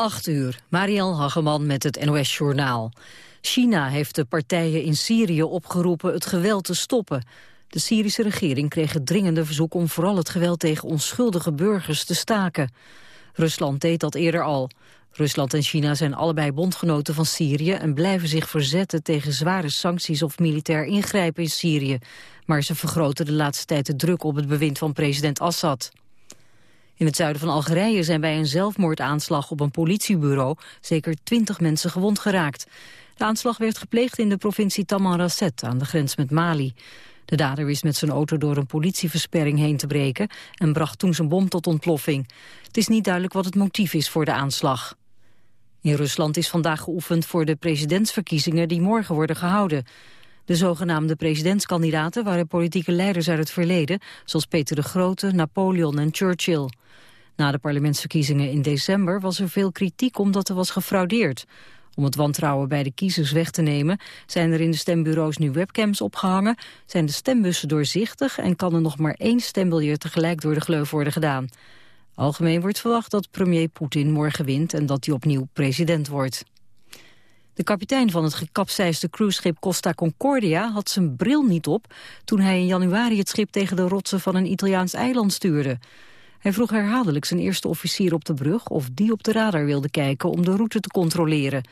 8 uur, Mariel Hageman met het NOS Journaal. China heeft de partijen in Syrië opgeroepen het geweld te stoppen. De Syrische regering kreeg het dringende verzoek om vooral het geweld tegen onschuldige burgers te staken. Rusland deed dat eerder al. Rusland en China zijn allebei bondgenoten van Syrië en blijven zich verzetten tegen zware sancties of militair ingrijpen in Syrië. Maar ze vergroten de laatste tijd de druk op het bewind van president Assad. In het zuiden van Algerije zijn bij een zelfmoordaanslag op een politiebureau zeker twintig mensen gewond geraakt. De aanslag werd gepleegd in de provincie Tamanrasset aan de grens met Mali. De dader wist met zijn auto door een politieversperring heen te breken en bracht toen zijn bom tot ontploffing. Het is niet duidelijk wat het motief is voor de aanslag. In Rusland is vandaag geoefend voor de presidentsverkiezingen die morgen worden gehouden. De zogenaamde presidentskandidaten waren politieke leiders uit het verleden, zoals Peter de Grote, Napoleon en Churchill. Na de parlementsverkiezingen in december was er veel kritiek omdat er was gefraudeerd. Om het wantrouwen bij de kiezers weg te nemen zijn er in de stembureaus nu webcams opgehangen, zijn de stembussen doorzichtig en kan er nog maar één stembiljet tegelijk door de gleuf worden gedaan. Algemeen wordt verwacht dat premier Poetin morgen wint en dat hij opnieuw president wordt. De kapitein van het gekapseisde cruiseschip Costa Concordia had zijn bril niet op toen hij in januari het schip tegen de rotsen van een Italiaans eiland stuurde. Hij vroeg herhaaldelijk zijn eerste officier op de brug of die op de radar wilde kijken om de route te controleren.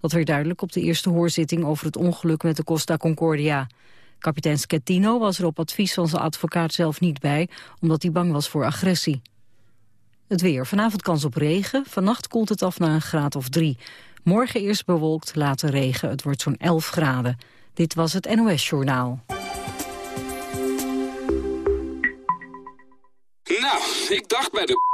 Dat werd duidelijk op de eerste hoorzitting over het ongeluk met de Costa Concordia. Kapitein Schettino was er op advies van zijn advocaat zelf niet bij, omdat hij bang was voor agressie. Het weer. Vanavond kans op regen. Vannacht koelt het af naar een graad of drie. Morgen eerst bewolkt, later regen. Het wordt zo'n 11 graden. Dit was het NOS Journaal. Nou, ik dacht bij de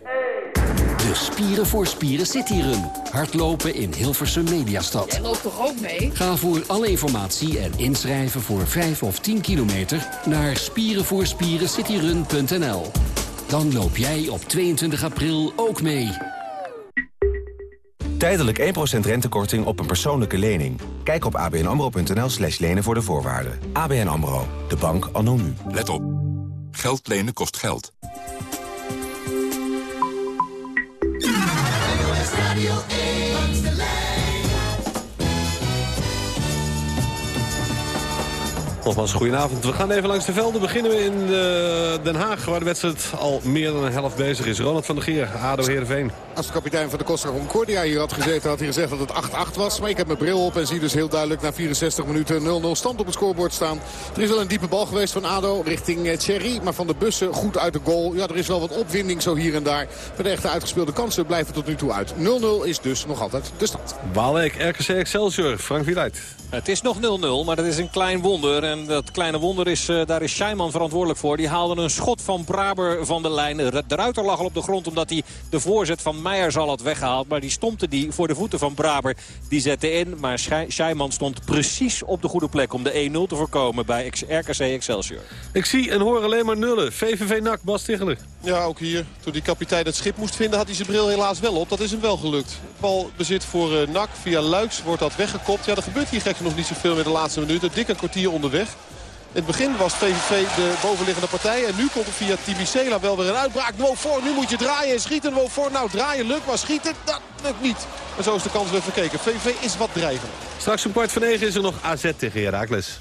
De Spieren voor Spieren City Run. Hardlopen in Hilversum Mediastad. Jij loopt toch ook mee? Ga voor alle informatie en inschrijven voor 5 of 10 kilometer... naar spierenvoorspierencityrun.nl. Dan loop jij op 22 april ook mee. Tijdelijk 1% rentekorting op een persoonlijke lening. Kijk op abnamro.nl slash lenen voor de voorwaarden. ABN AMRO, de bank anno nu. Let op. Geld lenen kost geld. Radio 8. Nogmaals, goedenavond. We gaan even langs de velden. Beginnen we in uh, Den Haag, waar de wedstrijd al meer dan een helft bezig is. Ronald van der Geer, ADO Heerenveen. Als de kapitein van de Costa Concordia hier had gezeten... had hij gezegd dat het 8-8 was. Maar ik heb mijn bril op en zie dus heel duidelijk... na 64 minuten 0-0 stand op het scorebord staan. Er is wel een diepe bal geweest van ADO richting uh, Thierry. Maar van de bussen goed uit de goal. Ja, er is wel wat opwinding zo hier en daar. Maar de echte uitgespeelde kansen blijven tot nu toe uit. 0-0 is dus nog altijd de stand. Waalwijk, RKC Excelsior, Frank Wieluid. Het is nog 0-0, maar dat is een klein wonder. En dat kleine wonder is, uh, daar is Scheiman verantwoordelijk voor. Die haalde een schot van Braber van de lijn. De ruiter lag al op de grond omdat hij de voorzet van Meijer zal had weggehaald. Maar die stompte die voor de voeten van Braber. Die zette in, maar Scheiman stond precies op de goede plek... om de 1-0 te voorkomen bij RKC Excelsior. Ik zie en hoor alleen maar nullen. VVV NAC, Bas Ticheler. Ja, ook hier. Toen die kapitein het schip moest vinden had hij zijn bril helaas wel op. Dat is hem wel gelukt. Bal bezit voor uh, NAC. Via Luiks wordt dat weggekopt. Ja, er gebeurt hier gek nog niet zoveel in de laatste minuten. Dik een kwartier onderweg. In het begin was VVV de bovenliggende partij. En nu komt er via Tibicela wel weer een uitbraak. Voor, nu moet je draaien en schieten. Voor, nou draaien lukt, maar schieten, dat lukt niet. En zo is de kans weer verkeken. VVV is wat dreigender. Straks om kwart van negen is er nog AZ tegen Herakles.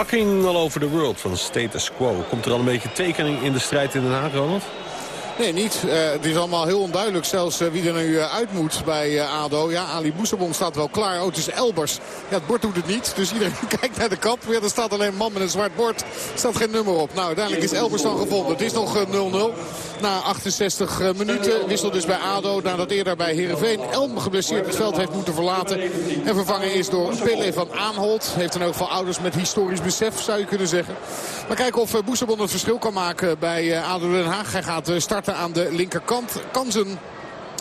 Rocking all over the world van Status Quo. Komt er al een beetje tekening in de strijd in Den Haag, Ronald? Nee, niet. Uh, het is allemaal heel onduidelijk zelfs uh, wie er nu uh, uit moet bij ADO. Ja, Ali Boussabon staat wel klaar. Oh, het is Elbers. Ja, het bord doet het niet. Dus iedereen kijkt naar de kant. Ja, er staat alleen een man met een zwart bord. Er staat geen nummer op. Nou, uiteindelijk is Elbers dan gevonden. Het is nog 0-0. Na 68 minuten wissel dus bij ADO. Nadat eerder bij Heerenveen Elm geblesseerd het veld heeft moeten verlaten. En vervangen is door Pele van Aanholt. Heeft in elk geval ouders met historisch besef, zou je kunnen zeggen. Maar kijken of Boussabon het verschil kan maken bij ADO Den Haag. Hij gaat starten aan de linkerkant. Kansen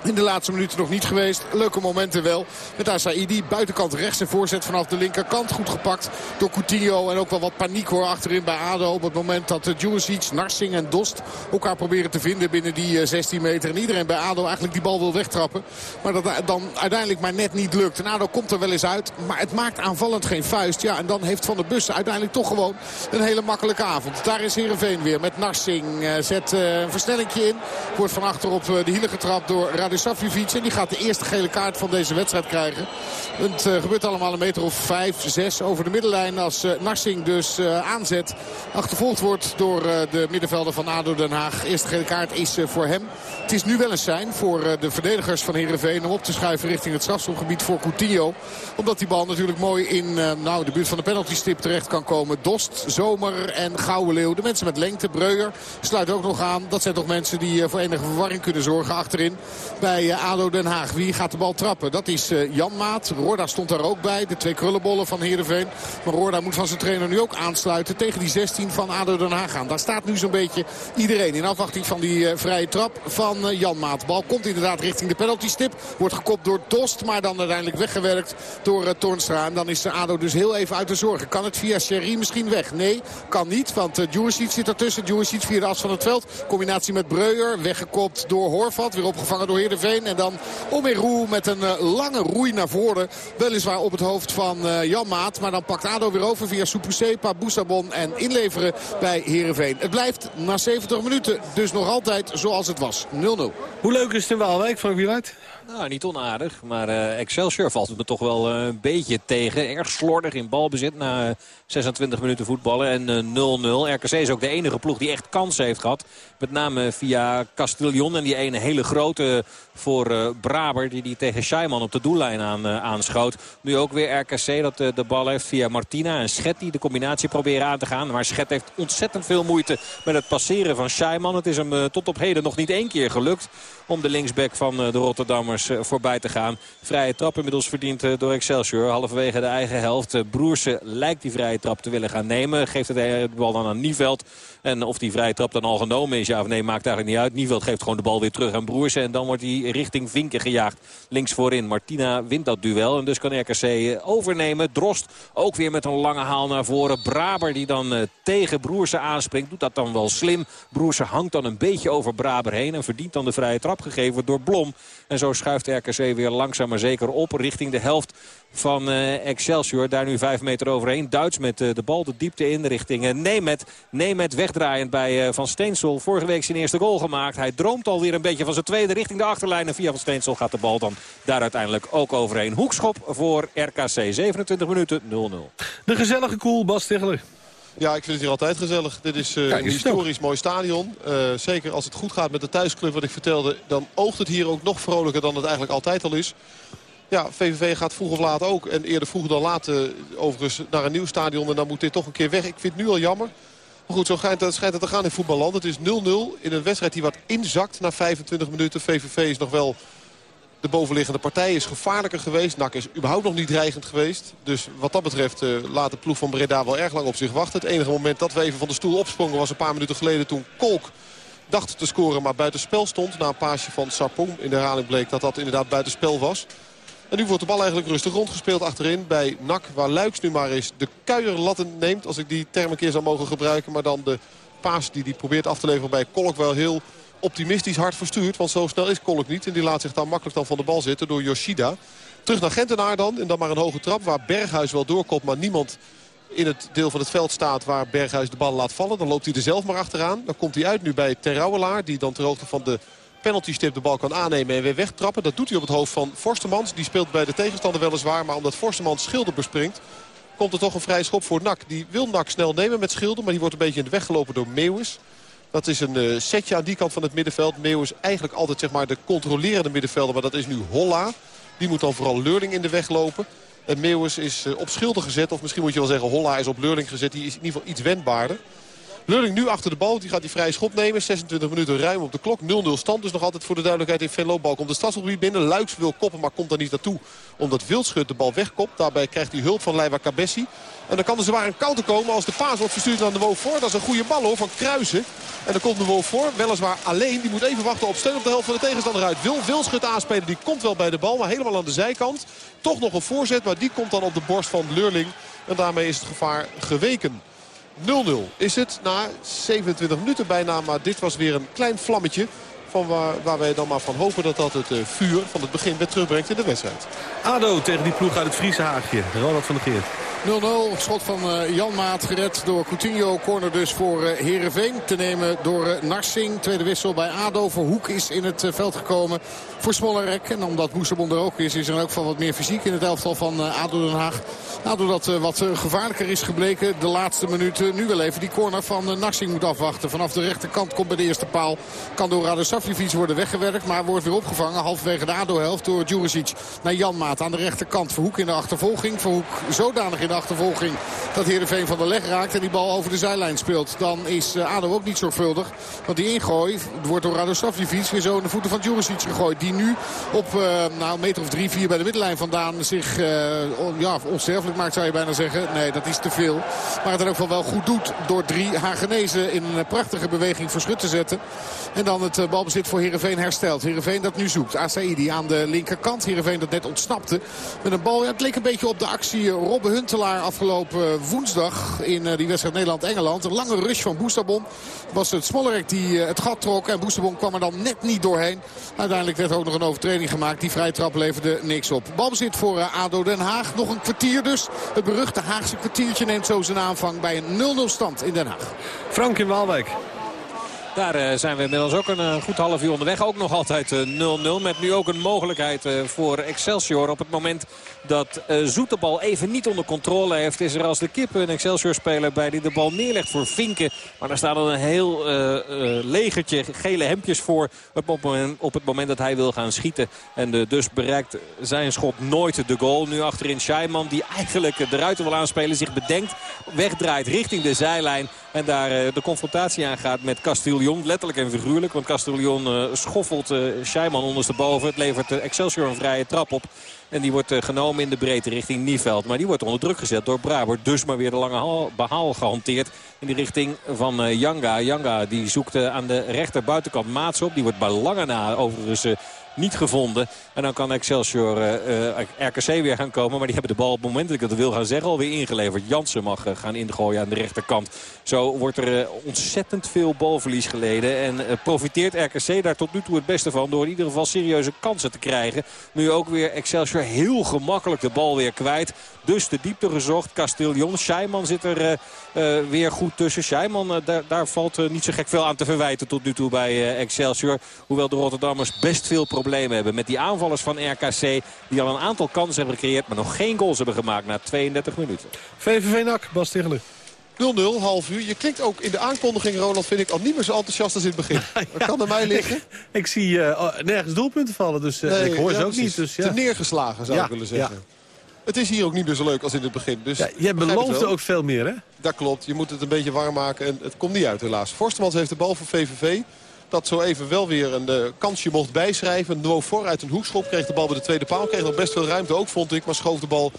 in de laatste minuten nog niet geweest. Leuke momenten wel. Met Asaidi. Buitenkant rechts en voorzet vanaf de linkerkant. Goed gepakt door Coutinho. En ook wel wat paniek hoor achterin bij ADO. Op het moment dat uh, Juricic, Narsing en Dost elkaar proberen te vinden binnen die 16 eh, meter. En iedereen bij ADO eigenlijk die bal wil wegtrappen. Maar dat dan uiteindelijk maar net niet lukt. En ADO komt er wel eens uit. Maar het maakt aanvallend geen vuist. Ja, en dan heeft Van der Bussen uiteindelijk toch gewoon een hele makkelijke avond. Daar is Heerenveen weer met Narsing. Zet een versnellingje in. Wordt van achter op de hielen getrapt door Radisavljevic. En die gaat de eerste gele kaart van deze wedstrijd krijgen. Het uh, gebeurt allemaal een meter of 5, 6 over de middenlijn. Als uh, Narsing dus uh, aanzet. Achtervolgd wordt door de middenvelder van ADO Den Haag. Eerste gele kaart is voor hem. Het is nu wel een sein voor de verdedigers van Heerenveen... om op te schuiven richting het strafschopgebied voor Coutinho. Omdat die bal natuurlijk mooi in nou, de buurt van de penaltystip terecht kan komen. Dost, Zomer en Leeuw. De mensen met lengte, Breuer, sluit ook nog aan. Dat zijn toch mensen die voor enige verwarring kunnen zorgen achterin bij ADO Den Haag. Wie gaat de bal trappen? Dat is Jan Maat. Roorda stond daar ook bij. De twee krullenbollen van Heerenveen. Maar Roorda moet van zijn trainer nu ook aansluiten tegen die 16 van ADO Den Haag aan. Daar staat nu zo'n beetje iedereen in afwachting van die uh, vrije trap van Jan Maat. Bal komt inderdaad richting de penaltystip. Wordt gekopt door Dost, maar dan uiteindelijk weggewerkt door Toornstra. En dan is ADO dus heel even uit de zorgen. Kan het via Sherry misschien weg? Nee, kan niet, want Djuricic zit ertussen. Djuricic via de as van het veld. Combinatie met Breuer, weggekopt door Horvat. Weer opgevangen door Heerenveen. En dan Omeru met een lange roei naar voren. Weliswaar op het hoofd van uh, Jan Maat. Maar dan pakt ADO weer over via Supusepa, Boussabon en inleveren bij Heerenveen. Het blijft na 70 minuten dus nog altijd zoals het was. 0-0. Hoe leuk is het in Waalwijk, Frank Wieluid? Nou, niet onaardig. Maar uh, Excelsior valt het me toch wel uh, een beetje tegen. Erg slordig in balbezit na 26 minuten voetballen. En 0-0. RKC is ook de enige ploeg die echt kansen heeft gehad. Met name via Castillon. En die ene hele grote voor Braber. Die die tegen Scheiman op de doellijn aan, aanschoot. Nu ook weer RKC dat de bal heeft via Martina en Schet. Die de combinatie proberen aan te gaan. Maar Schet heeft ontzettend veel moeite met het passeren van Scheiman. Het is hem tot op heden nog niet één keer gelukt. Om de linksback van de Rotterdammers voorbij te gaan. Vrije trap inmiddels verdiend door Excelsior. Halverwege de eigen helft. Broersen lijkt die vrije trap te willen gaan nemen. Geeft het de bal dan aan Nieveld. En of die vrije trap dan al genomen is, ja of nee, maakt eigenlijk niet uit. Nieveld geeft gewoon de bal weer terug aan Broersen. En dan wordt hij richting Vinken gejaagd. Links voorin. Martina wint dat duel. En dus kan RKC overnemen. Drost ook weer met een lange haal naar voren. Braber die dan tegen Broersen aanspringt. Doet dat dan wel slim. Broersen hangt dan een beetje over Braber heen. En verdient dan de vrije trap gegeven door Blom. En zo schuift RKC weer langzaam maar zeker op richting de helft van uh, Excelsior. Daar nu vijf meter overheen. Duits met uh, de bal de diepte in richting uh, Nemet. Nemet wegdraaiend bij Van Steensel. Vorige week zijn eerste goal gemaakt. Hij droomt alweer een beetje van zijn tweede richting de achterlijn. En via Van Steensel gaat de bal dan daar uiteindelijk ook overheen. Hoekschop voor RKC. 27 minuten 0-0. De gezellige koel, Bas Stigler. Ja, ik vind het hier altijd gezellig. Dit is uh, een historisch mooi stadion. Uh, zeker als het goed gaat met de thuisclub wat ik vertelde... dan oogt het hier ook nog vrolijker dan het eigenlijk altijd al is. Ja, VVV gaat vroeg of laat ook. En eerder vroeg dan laat uh, overigens naar een nieuw stadion. En dan moet dit toch een keer weg. Ik vind het nu al jammer. Maar goed, zo schijnt het, te gaan in voetballand. Het is 0-0 in een wedstrijd die wat inzakt na 25 minuten. VVV is nog wel de bovenliggende partij is gevaarlijker geweest. NAC is überhaupt nog niet dreigend geweest. Dus wat dat betreft uh, laat de ploeg van Breda wel erg lang op zich wachten. Het enige moment dat we even van de stoel opsprongen was een paar minuten geleden toen Kolk dacht te scoren maar buitenspel stond. Na een paasje van Sarpong in de herhaling bleek dat dat inderdaad buitenspel was. En nu wordt de bal eigenlijk rustig rondgespeeld achterin bij NAC. Waar Luiks nu maar eens de kuierlatten neemt. Als ik die term een keer zou mogen gebruiken. Maar dan de paas die hij probeert af te leveren bij Kolk wel heel optimistisch hard verstuurd. Want zo snel is Kolk niet. En die laat zich dan makkelijk dan van de bal zitten door Yoshida. Terug naar Gentenaar dan. En dan maar een hoge trap waar Berghuis wel doorkomt. Maar niemand in het deel van het veld staat waar Berghuis de bal laat vallen. Dan loopt hij er zelf maar achteraan. Dan komt hij uit nu bij Terrouwelaar. Die dan ter hoogte van de penalty stip de bal kan aannemen en weer wegtrappen. Dat doet hij op het hoofd van Forstemans. Die speelt bij de tegenstander weliswaar. Maar omdat Forstemans schilder bespringt komt er toch een vrije schop voor Nak. Die wil Nak snel nemen met Schilder, maar die wordt een beetje in de weg gelopen door Meeuwis. Dat is een uh, setje aan die kant van het middenveld. Meeuwis eigenlijk altijd zeg maar, de controlerende middenvelder, maar dat is nu Holla. Die moet dan vooral Leurling in de weg lopen. En Meeuwis is uh, op Schilder gezet, of misschien moet je wel zeggen Holla is op Leurling gezet. Die is in ieder geval iets wendbaarder. Lulling nu achter de bal. Die gaat die vrije schop nemen. 26 minuten ruim op de klok. 0-0 stand. Dus nog altijd voor de duidelijkheid in Venlo. Komt de stadsgebied binnen. Luiks wil koppen, maar komt daar niet naartoe. Omdat Wildschut de bal wegkopt. Daarbij krijgt hij hulp van Leiva Cabessi. En dan kan er zwaar een counter komen als de paas wordt verstuurd aan de Wolf voor. Dat is een goede bal hoor, van Kruisen. En dan komt de Wolf voor. Weliswaar alleen. Die moet even wachten op steun op de helft van de tegenstander uit. Wil Wildschut aanspelen. Die komt wel bij de bal, maar helemaal aan de zijkant. Toch nog een voorzet, maar die komt dan op de borst van Leurling. En daarmee is het gevaar geweken. 0-0 is het na 27 minuten bijna. Maar dit was weer een klein vlammetje. Van waar, waar wij dan maar van hopen dat dat het uh, vuur van het begin weer terugbrengt in de wedstrijd. ADO tegen die ploeg uit het Friese Haagje. Ronald van der Geert. 0-0. Schot van uh, Jan Maat gered door Coutinho. Corner dus voor uh, Heerenveen. Te nemen door uh, Narsing. Tweede wissel bij ADO. Hoek is in het veld gekomen voor Smollerek. En omdat Boesterbond er ook is, is er ook van wat meer fysiek in het elftal van ADO Den Haag. ADO dat wat gevaarlijker is gebleken de laatste minuten. Nu wel even die corner van Narsing moet afwachten. Vanaf de rechterkant komt bij de eerste paal. Kan door Radosavljevic worden weggewerkt. Maar wordt weer opgevangen halverwege de ADO-helft door Djuricic naar Jan Maat aan de rechterkant. Verhoek in de achtervolging. Verhoek zodanig in de achtervolging dat Heerenveen van de leg raakt. En die bal over de zijlijn speelt. Dan is ADO ook niet zorgvuldig. Want die ingooi wordt door Radosavljevic weer zo in de voeten van Djuricic gegooid. Die nu op uh, nou, een meter of drie, vier bij de middenlijn vandaan zich uh, ja, onsterfelijk maakt zou je bijna zeggen. Nee, dat is te veel. Maar het in ook wel goed doet door drie Hagenezen in een prachtige beweging voor schut te zetten. En dan het uh, balbezit voor Heerenveen herstelt. Heerenveen dat nu zoekt. Asaidi aan de linkerkant. Heerenveen dat net ontsnapte. Met een bal. Ja, het leek een beetje op de actie Robbe Huntelaar afgelopen woensdag in die wedstrijd Nederland-Engeland. Een lange rush van Boestabon. Was het Smollerek die het gat trok. En Boestabon kwam er dan net niet doorheen. Uiteindelijk werd er ook nog een overtreding gemaakt. Die vrije trap leverde niks op. Balbezit voor ADO Den Haag. Nog een kwartier dus. Het beruchte Haagse kwartiertje neemt zo zijn aanvang bij een 0-0 stand in Den Haag. Frank in Waalwijk. Daar uh, zijn we inmiddels ook een uh, goed half uur onderweg. Ook nog altijd 0-0. Uh, met nu ook een mogelijkheid voor Excelsior. Op het moment dat Zoetebal even niet onder controle heeft... is er als de kip een Excelsior-speler bij die de bal neerlegt voor Vinken. Maar daar staat een heel legertje gele hemdjes voor... Op het, moment, op het moment dat hij wil gaan schieten. En dus bereikt zijn schot nooit de goal. Nu achterin Scheiman die eigenlijk de ruiten wil aanspelen. Zich bedenkt, wegdraait richting de zijlijn. En daar de confrontatie aangaat met Castillon. Letterlijk en figuurlijk. Want Castillon uh, schoffelt uh, Scheiman ondersteboven. Het levert Excelsior een vrije trap op. En die wordt genomen in de breedte richting Nieveld. Maar die wordt onder druk gezet door Braber. Dus maar weer de lange behaal gehanteerd in de richting van Janga. Janga die zoekt aan de rechter buitenkant Maats op. Die wordt bij lange na overigens niet gevonden. En dan kan Excelsior uh, uh, RKC weer gaan komen. Maar die hebben de bal op het moment dat ik het wil gaan zeggen alweer ingeleverd. Jansen mag uh, gaan ingooien aan de rechterkant. Zo wordt er ontzettend veel balverlies geleden. En profiteert RKC daar tot nu toe het beste van. Door in ieder geval serieuze kansen te krijgen. Nu ook weer Excelsior heel gemakkelijk de bal weer kwijt. Dus de diepte gezocht. Castillon. Scheiman zit er weer goed tussen. Scheiman, daar, daar valt niet zo gek veel aan te verwijten tot nu toe bij Excelsior. Hoewel de Rotterdammers best veel problemen hebben met die aanvallers van RKC. Die al een aantal kansen hebben gecreëerd, maar nog geen goals hebben gemaakt na 32 minuten. VVV NAC, Bas Tichelen. 0-0, half uur. Je klinkt ook in de aankondiging, Ronald, vind ik al niet meer zo enthousiast als in het begin. ja, dat kan er mij liggen. Ik, ik zie uh, nergens doelpunten vallen, dus uh, nee, ik hoor ja, ze ook niet. Dus, ja. Te neergeslagen, zou ik willen zeggen. Het is hier ook niet meer zo leuk als in het begin. Dus ja, jij beloofde ook veel meer, hè? Dat klopt. Je moet het een beetje warm maken en het komt niet uit helaas. Forstemans heeft de bal voor VVV. Dat zo even wel weer een uh, kansje mocht bijschrijven. Een voor uit een hoekschop. Kreeg de bal bij de tweede paal. Kreeg nog best veel ruimte ook, vond ik. Maar schoof de bal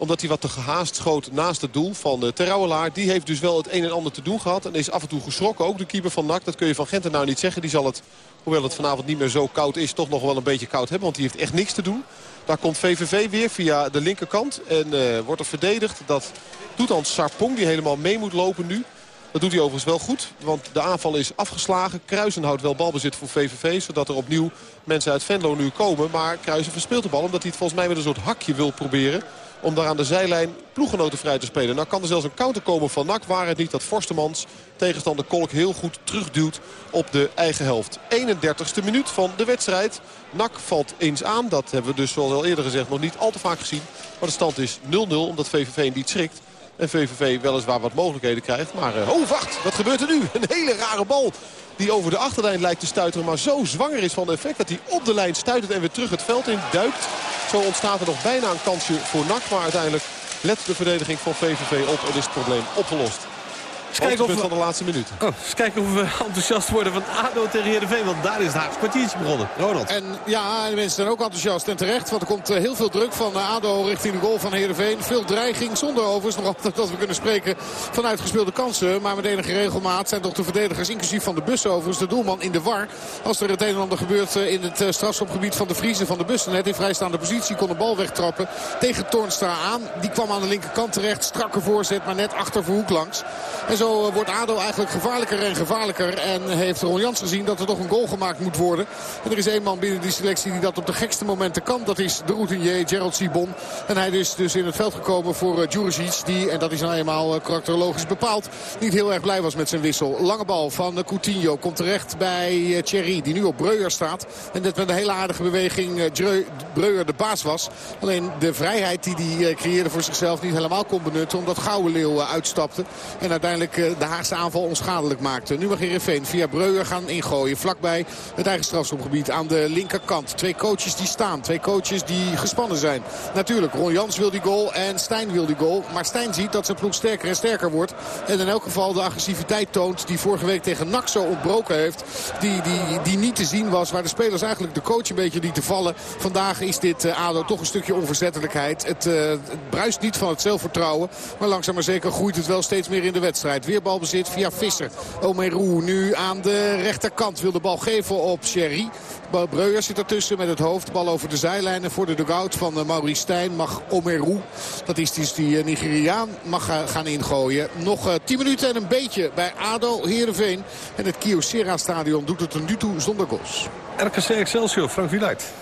omdat hij wat te gehaast schoot naast het doel van de Terrouwelaar. Die heeft dus wel het een en ander te doen gehad. En is af en toe geschrokken. Ook de keeper van NAC. Dat kun je van Genten nou niet zeggen. Die zal het, hoewel het vanavond niet meer zo koud is, toch nog wel een beetje koud hebben. Want die heeft echt niks te doen. Daar komt VVV weer via de linkerkant. En uh, wordt er verdedigd. Dat doet dan Sarpong die helemaal mee moet lopen nu. Dat doet hij overigens wel goed, want de aanval is afgeslagen. Kruisen houdt wel balbezit voor VVV, zodat er opnieuw mensen uit Venlo nu komen. Maar Kruisen verspeelt de bal omdat hij het volgens mij met een soort hakje wil proberen. Om daar aan de zijlijn ploeggenoten vrij te spelen. Nou kan er zelfs een counter komen van NAC. Waar het niet dat Forstemans tegenstander Kolk heel goed terugduwt op de eigen helft. 31ste minuut van de wedstrijd. NAC valt eens aan. Dat hebben we dus zoals al eerder gezegd nog niet al te vaak gezien. Maar de stand is 0-0 omdat VVV niet schrikt. En VVV weliswaar wat mogelijkheden krijgt. Maar, uh, oh wacht, wat gebeurt er nu? Een hele rare bal die over de achterlijn lijkt te stuiteren. Maar zo zwanger is van effect dat hij op de lijn stuitert en weer terug het veld in duikt. Zo ontstaat er nog bijna een kansje voor NAC. Maar uiteindelijk let de verdediging van VVV op en is het probleem opgelost. Eens kijken of we... van de laatste minuut. Oh, eens kijken of we enthousiast worden van ADO tegen Heerenveen. Want daar is het Haagse kwartiertje begonnen. Ronald. En ja, de mensen zijn ook enthousiast en terecht. Want er komt heel veel druk van ADO richting de goal van Heerenveen. Veel dreiging zonder overigens nog altijd dat we kunnen spreken van uitgespeelde kansen. Maar met enige regelmaat zijn toch de verdedigers inclusief van de bus overigens. De doelman in de war. Als er het een en ander gebeurt in het strafschopgebied van de Vriezen van de bussen. Net in vrijstaande positie kon de bal wegtrappen tegen Toornstra aan. Die kwam aan de linkerkant terecht. Strakke voorzet maar net achter Verhoek langs. En zo eh, wordt ADO eigenlijk gevaarlijker en gevaarlijker. En heeft Ron Jans gezien dat er toch een goal gemaakt moet worden. En er is één man binnen die selectie die dat op de gekste momenten kan. Dat is de routinier Gerald Sibon. En hij is dus in het veld gekomen voor uh, Djuricic. Die, en dat is nou eenmaal uh, karakterologisch bepaald, niet heel erg blij was met zijn wissel. Lange bal van Coutinho komt terecht bij Thierry. Die nu op Breuer staat. En net met een hele aardige beweging Breuer de baas was. Alleen de vrijheid die hij creëerde voor zichzelf niet helemaal kon benutten. Omdat Gouden Leeuw uitstapte. En uiteindelijk de Haagse aanval onschadelijk maakte. Nu mag Heerenveen via Breuer gaan ingooien. Vlakbij het eigen strafschopgebied aan de linkerkant. Twee coaches die staan. Twee coaches die gespannen zijn. Natuurlijk, Ron Jans wil die goal en Stijn wil die goal. Maar Stijn ziet dat zijn ploeg sterker en sterker wordt. En in elk geval de agressiviteit toont die vorige week tegen NAC zo ontbroken heeft. Die, die, die niet te zien was. Waar de spelers eigenlijk de coach een beetje lieten vallen. Vandaag is dit uh, ADO toch een stukje onverzettelijkheid. Het, uh, het bruist niet van het zelfvertrouwen. Maar langzaam maar zeker groeit het wel steeds meer in de wedstrijd. Weer balbezit via Visser. Omeru nu aan de rechterkant wil de bal geven op Sherry. Breuer zit ertussen met het hoofd. Bal over de zijlijnen voor de dugout van uh, Maurice Stijn. Mag Omeru, dat is dus die uh, Nigeriaan, mag gaan ingooien. Nog 10 minuten en een beetje bij ADO Heerenveen. En het Kyocera stadion doet het er nu toe zonder goals. RKC Excelsior, Frank Wieluid.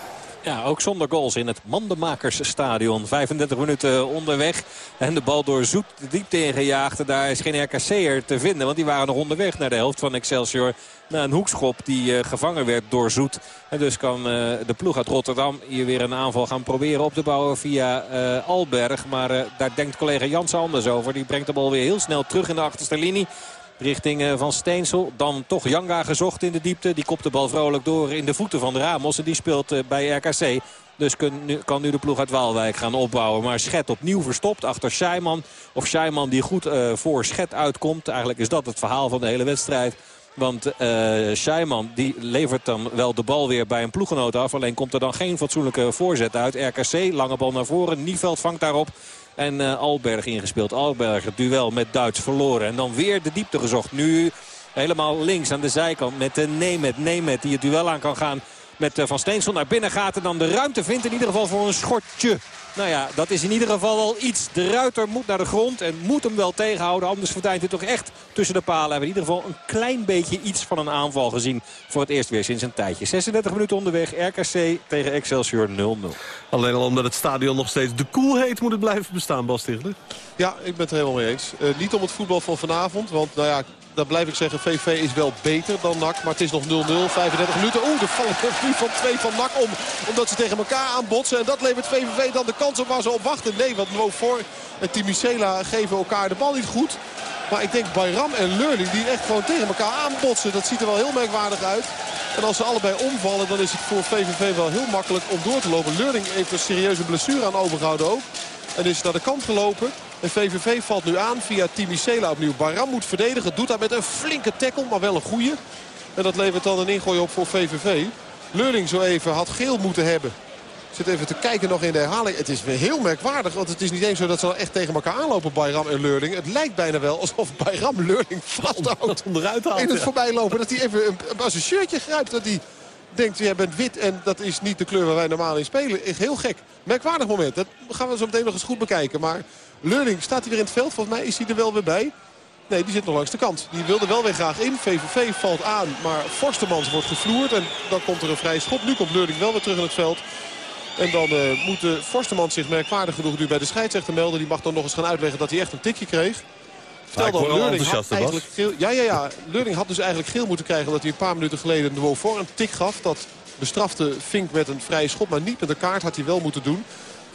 Ja, ook zonder goals in het Mandemakersstadion. 35 minuten onderweg. En de bal door Zoet de diepte ingejaagd. Daar is geen RKC'er te vinden. Want die waren nog onderweg naar de helft van Excelsior. Na een hoekschop die uh, gevangen werd door Zoet. En dus kan uh, de ploeg uit Rotterdam hier weer een aanval gaan proberen op te bouwen via uh, Alberg. Maar daar denkt collega Jansen anders over. Die brengt de bal weer heel snel terug in de achterste linie richting Van Steensel. Dan toch Janga gezocht in de diepte. Die kopt de bal vrolijk door in de voeten van Ramos. En die speelt bij RKC. Dus kan nu, de ploeg uit Waalwijk gaan opbouwen. Maar Schet opnieuw verstopt achter Scheiman. Of Scheiman die goed uh, voor Schet uitkomt. Eigenlijk is dat het verhaal van de hele wedstrijd. Want uh, Scheiman die levert dan wel de bal weer bij een ploeggenoot af. Alleen komt er dan geen fatsoenlijke voorzet uit. RKC, lange bal naar voren. Nieveld vangt daarop. En uh, Alberg ingespeeld. Alberg het duel met Duits verloren. En dan weer de diepte gezocht. Nu helemaal links aan de zijkant met de Nemet. Nemet die het duel aan kan gaan met Van Steensel naar binnen gaat. En dan de ruimte vindt in ieder geval voor een schotje. Nou ja, dat is in ieder geval al iets. De ruiter moet naar de grond en moet hem wel tegenhouden. Anders verdwijnt hij toch echt tussen de palen. We hebben in ieder geval een klein beetje iets van een aanval gezien. Voor het eerst weer sinds een tijdje. 36 minuten onderweg. RKC tegen Excelsior 0-0. Alleen al omdat het stadion nog steeds de koel heet moet het blijven bestaan, Bas. Ja, ik ben het er helemaal mee eens. Uh, niet om het voetbal van vanavond. Want nou ja, dan blijf ik zeggen, VV is wel beter dan NAC. Maar het is nog 0-0, 35 minuten. Oeh, de vallen nu van twee van NAC om. Omdat ze tegen elkaar aanbotsen. En dat levert VVV dan de kans op waar ze op wachten. Nee, want Mo voor en Timicela geven elkaar de bal niet goed. Maar ik denk Bayram en Leurling die echt gewoon tegen elkaar aanbotsen. Dat ziet er wel heel merkwaardig uit. En als ze allebei omvallen, dan is het voor VVV wel heel makkelijk om door te lopen. Leurling heeft een serieuze blessure aan overgehouden ook. En is naar de kant gelopen. En VVV valt nu aan via Timicela opnieuw. Baram moet verdedigen. Doet dat met een flinke tackle, maar wel een goede. En dat levert dan een ingooi op voor VVV. Leurling zo even had geel moeten hebben. Zit even te kijken nog in de herhaling. Het is weer heel merkwaardig. Want het is niet eens zo dat ze echt tegen elkaar aanlopen. Bayram en Leurling. Het lijkt bijna wel alsof Bayram Leurling vasthoudt. Onderuit haalt, In het voorbijlopen. Dat hij even een, een, een shirtje grijpt. Dat hij denkt, jij bent wit en dat is niet de kleur waar wij normaal in spelen. Echt heel gek. Merkwaardig moment. Dat gaan we zo meteen nog eens goed bekijken. Maar Leurling staat hij weer in het veld. Volgens mij is hij er wel weer bij. Nee, die zit nog langs de kant. Die wilde wel weer graag in. VVV valt aan, maar Forstemans wordt gevloerd. En dan komt er een vrije schop. Nu komt Leurling wel weer terug in het veld. En dan uh, moet de Forstemans zich merkwaardig genoeg nu bij de scheidsrechter melden. Die mag dan nog eens gaan uitleggen dat hij echt een tikje kreeg. Stel dan, Leurling had eigenlijk geel, ja, ja, ja. Leurling had dus eigenlijk geel moeten krijgen... dat hij een paar minuten geleden de voor een tik gaf. Dat bestrafte Fink met een vrije schop, maar niet met een kaart had hij wel moeten doen.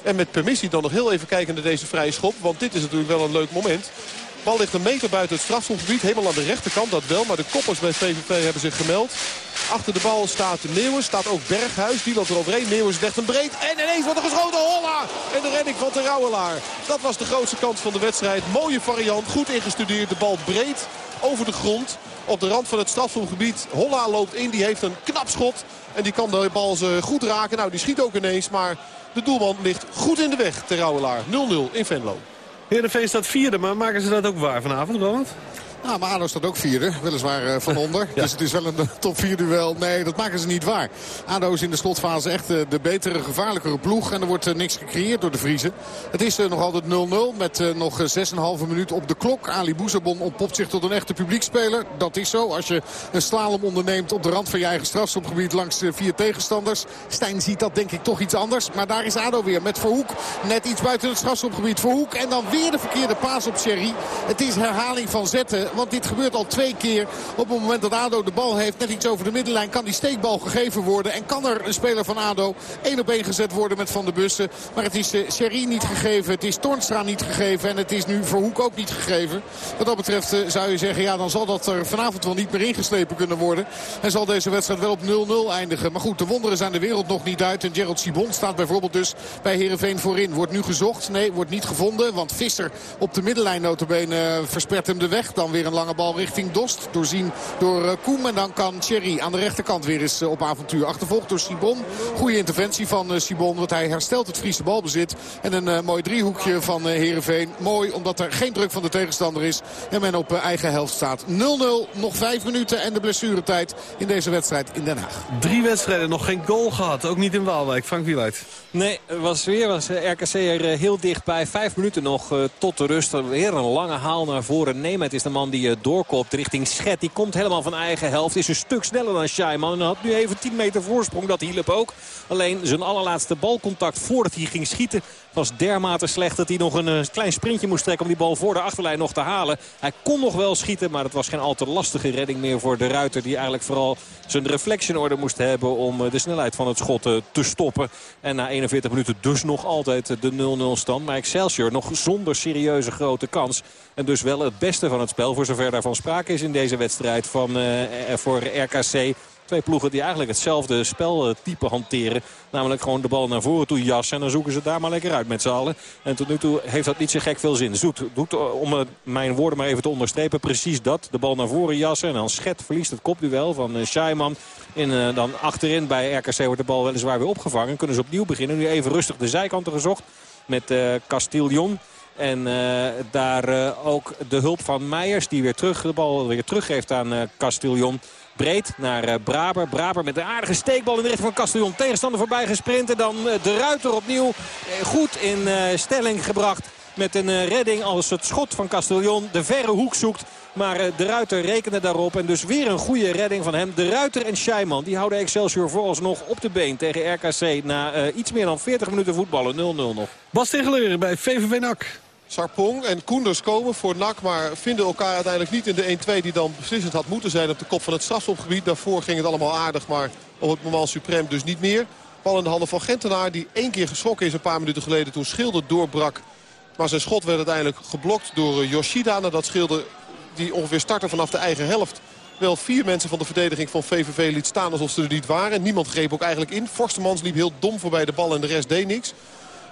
En met permissie dan nog heel even kijken naar deze vrije schop. Want dit is natuurlijk wel een leuk moment. Bal ligt een meter buiten het strafschopgebied. Helemaal aan de rechterkant, dat wel. Maar de koppers bij VVV hebben zich gemeld. Achter de bal staat Meeuwers. Staat ook Berghuis. Die loopt er overheen. Meeuwers legt een breed. En ineens wordt er geschoten. Holla! En de redding van Terouwelaar. Dat was de grootste kans van de wedstrijd. Mooie variant. Goed ingestudeerd. De bal breed over de grond. Op de rand van het strafschopgebied. Holla loopt in. Die heeft een knap schot. En die kan de bal goed raken. Nou, die schiet ook ineens. Maar de doelman ligt goed in de weg. Terouwelaar 0-0 in Venlo. Heerenveen staat vierde, maar maken ze dat ook waar vanavond, Ronald? Nou, maar ADO staat ook vierde. Weliswaar uh, van onder. Dus het is wel een top 4 duel. Nee, dat maken ze niet waar. ADO is in de slotfase echt uh, de betere, gevaarlijkere ploeg. En er wordt niks gecreëerd door de Vriezen. Het is nog altijd 0-0 met nog 6,5 minuut op de klok. Ali Boezebon ontpopt zich tot een echte publiekspeler. Dat is zo. Als je een slalom onderneemt op de rand van je eigen strafschopgebied langs vier tegenstanders. Stijn ziet dat denk ik toch iets anders. Maar daar is ADO weer met Verhoek. Net iets buiten het strafschopgebied. Verhoek. En dan weer de verkeerde paas op Sherry. Het is herhaling van zetten want dit gebeurt al twee keer. Op het moment dat ADO de bal heeft, net iets over de middenlijn... kan die steekbal gegeven worden. En kan er een speler van ADO één op één gezet worden met Van der Bussen. Maar het is uh, niet gegeven. Het is Tornstra niet gegeven. En het is nu Verhoek ook niet gegeven. Wat dat betreft uh, zou je zeggen... ja, dan zal dat er vanavond wel niet meer ingeslepen kunnen worden. En zal deze wedstrijd wel op 0-0 eindigen. Maar goed, de wonderen zijn de wereld nog niet uit. En Gerald Sibon staat bijvoorbeeld dus bij Heerenveen voorin. Wordt nu gezocht. Nee, wordt niet gevonden. Want Visser op de middenlijn notabene uh, verspert hem de weg. Dan weer een lange bal richting Dost. Doorzien door uh, Koem. En dan kan Thierry aan de rechterkant weer eens uh, op avontuur. Achtervolgd door Sibon. Goede interventie van uh, Sibon. Want hij herstelt het Friese balbezit. En een mooi driehoekje van Heerenveen. Mooi omdat er geen druk van de tegenstander is. En men op eigen helft staat. 0-0. Nog vijf minuten en de blessuretijd in deze wedstrijd in Den Haag. Drie wedstrijden, nog geen goal gehad. Ook niet in Waalwijk. Frank Wieluid. Nee, was weer was RKC er heel dichtbij. Vijf minuten nog tot de rust. Weer een lange haal naar voren. Neemt is de man die doorkopt richting Schet. Die komt helemaal van eigen helft. Is een stuk sneller dan Scheiman. En had nu even 10 meter voorsprong. Dat hielp ook. Alleen zijn allerlaatste balcontact voordat hij ging schieten was dermate slecht dat hij nog een eh, klein sprintje moest trekken om die bal voor de achterlijn nog te halen. Hij kon nog wel schieten, maar het was geen al te lastige redding meer voor de ruiter. Die eigenlijk vooral zijn reflex in orde moest hebben om eh, de snelheid van het schot eh, te stoppen. En na 41 minuten dus nog altijd de 0-0 stand. Maar Excelsior nog zonder serieuze grote kans. En dus wel het beste van het spel, voor zover daarvan sprake is in deze wedstrijd van, voor RKC. Twee ploegen die eigenlijk hetzelfde speltype hanteren. Namelijk gewoon de bal naar voren toe jassen. En dan zoeken ze daar maar lekker uit met z'n allen. En tot nu toe heeft dat niet zo gek veel zin. Zoet doet, om mijn woorden maar even te onderstrepen, precies dat. De bal naar voren jassen. En dan Schet verliest het kopduel van uh, Scheiman. En dan achterin bij RKC wordt de bal weliswaar weer opgevangen. Kunnen ze opnieuw beginnen. Nu even rustig de zijkanten gezocht met uh, Castillon. En daar ook de hulp van Meijers die weer terug, de bal weer teruggeeft aan Castillon. Breed naar Braber. Braber met een aardige steekbal in de richting van Castillon. Tegenstander voorbij gesprint. En dan de ruiter opnieuw goed in stelling gebracht. Met een redding als het schot van Castillon de verre hoek zoekt. Maar de Ruiter rekende daarop. En dus weer een goede redding van hem. De Ruiter en Scheiman die houden Excelsior vooralsnog op de been tegen RKC. Na iets meer dan 40 minuten voetballen. 0-0 nog. Bas Tegeler bij VVV NAC. Sarpong en Koenders komen voor NAC. Maar vinden elkaar uiteindelijk niet in de 1-2 die dan beslissend had moeten zijn op de kop van het strafschopgebied. Daarvoor ging het allemaal aardig, maar op het moment suprem dus niet meer. Bal in de handen van Gentenaar die één keer geschrokken is een paar minuten geleden toen Schilder doorbrak. Maar zijn schot werd uiteindelijk geblokt door Yoshida. Nadat Schilder die ongeveer startte vanaf de eigen helft wel vier mensen van de verdediging van VVV liet staan alsof ze er niet waren. Niemand greep ook eigenlijk in. Forstemans liep heel dom voorbij de bal en de rest deed niks.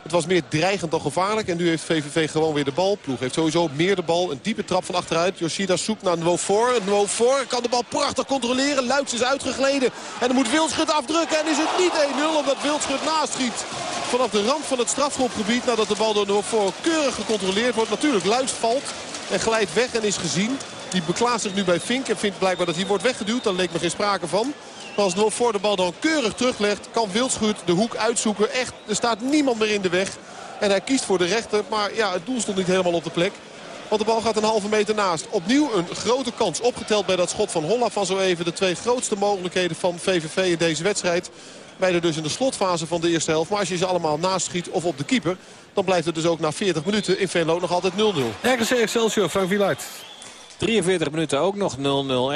Het was meer dreigend dan gevaarlijk. En nu heeft VVV gewoon weer de bal. Ploeg heeft sowieso meer de bal. Een diepe trap van achteruit. Yoshida zoekt naar Nwo voor. Nwo voor kan de bal prachtig controleren. Luiks is uitgegleden. En dan moet Wildschut afdrukken. En is het niet 1-0 omdat Wildschut naschiet. Vanaf de rand van het strafschopgebied. Nadat de bal door Nwo voor keurig gecontroleerd wordt. Natuurlijk Luiks valt. En glijdt weg en is gezien. Die beklaagt zich nu bij Fink. En vindt blijkbaar dat hij wordt weggeduwd. Daar leek me geen sprake van. Maar als voor de bal dan keurig teruglegt, kan Wildschut de hoek uitzoeken. Echt, er staat niemand meer in de weg. En hij kiest voor de rechter. Maar ja, het doel stond niet helemaal op de plek. Want de bal gaat een halve meter naast. Opnieuw een grote kans opgeteld bij dat schot van Holla van zo even. De twee grootste mogelijkheden van VVV in deze wedstrijd. Beide dus in de slotfase van de eerste helft. Maar als je ze allemaal naschiet of op de keeper... dan blijft het dus ook na 40 minuten in Venlo nog altijd 0-0. RKC Excelsior, Frank Wieluid. 43 minuten ook nog 0-0.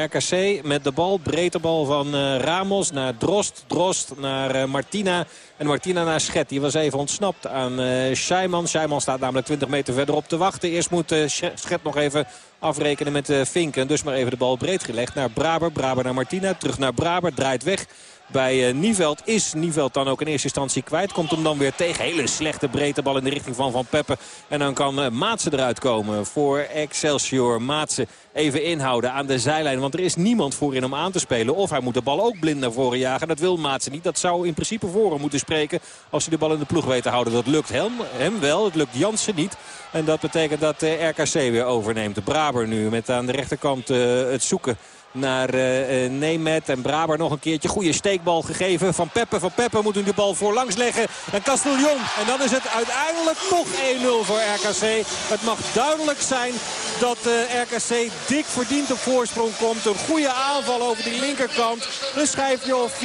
RKC met de bal. Breedte bal van uh, Ramos naar Drost. Drost naar uh, Martina. En Martina naar Schet. Die was even ontsnapt aan uh, Scheiman. Scheiman staat namelijk 20 meter verderop te wachten. Eerst moet Schet nog even afrekenen met Vinken. Dus maar even de bal breed gelegd naar Braber. Braber naar Martina. Terug naar Braber. Draait weg bij uh, Nieveld. Is Nieveld dan ook in eerste instantie kwijt. Komt hem dan weer tegen. Hele slechte breedte bal in de richting van Van Peppe. En dan kan uh, Maatsen eruit komen voor Excelsior. Maatsen even inhouden aan de zijlijn. Want er is niemand voorin om aan te spelen. Of hij moet de bal ook blind naar voren jagen. Dat wil Maatsen niet. Dat zou in principe voor hem moeten spreken. Als hij de bal in de ploeg weet te houden. Dat lukt hem, hem wel. Het lukt Jansen niet. En dat betekent dat uh, RKC weer overneemt. De Braber nu met aan de rechterkant het zoeken naar uh, Nemet en Braber nog een keertje. Goede steekbal gegeven van Peppe. Van Peppe moet nu de bal voorlangs leggen. En Castellon. En dan is het uiteindelijk toch 1-0 voor RKC. Het mag duidelijk zijn dat uh, RKC dik verdiend op voorsprong komt. Een goede aanval over die linkerkant. Een schijfje of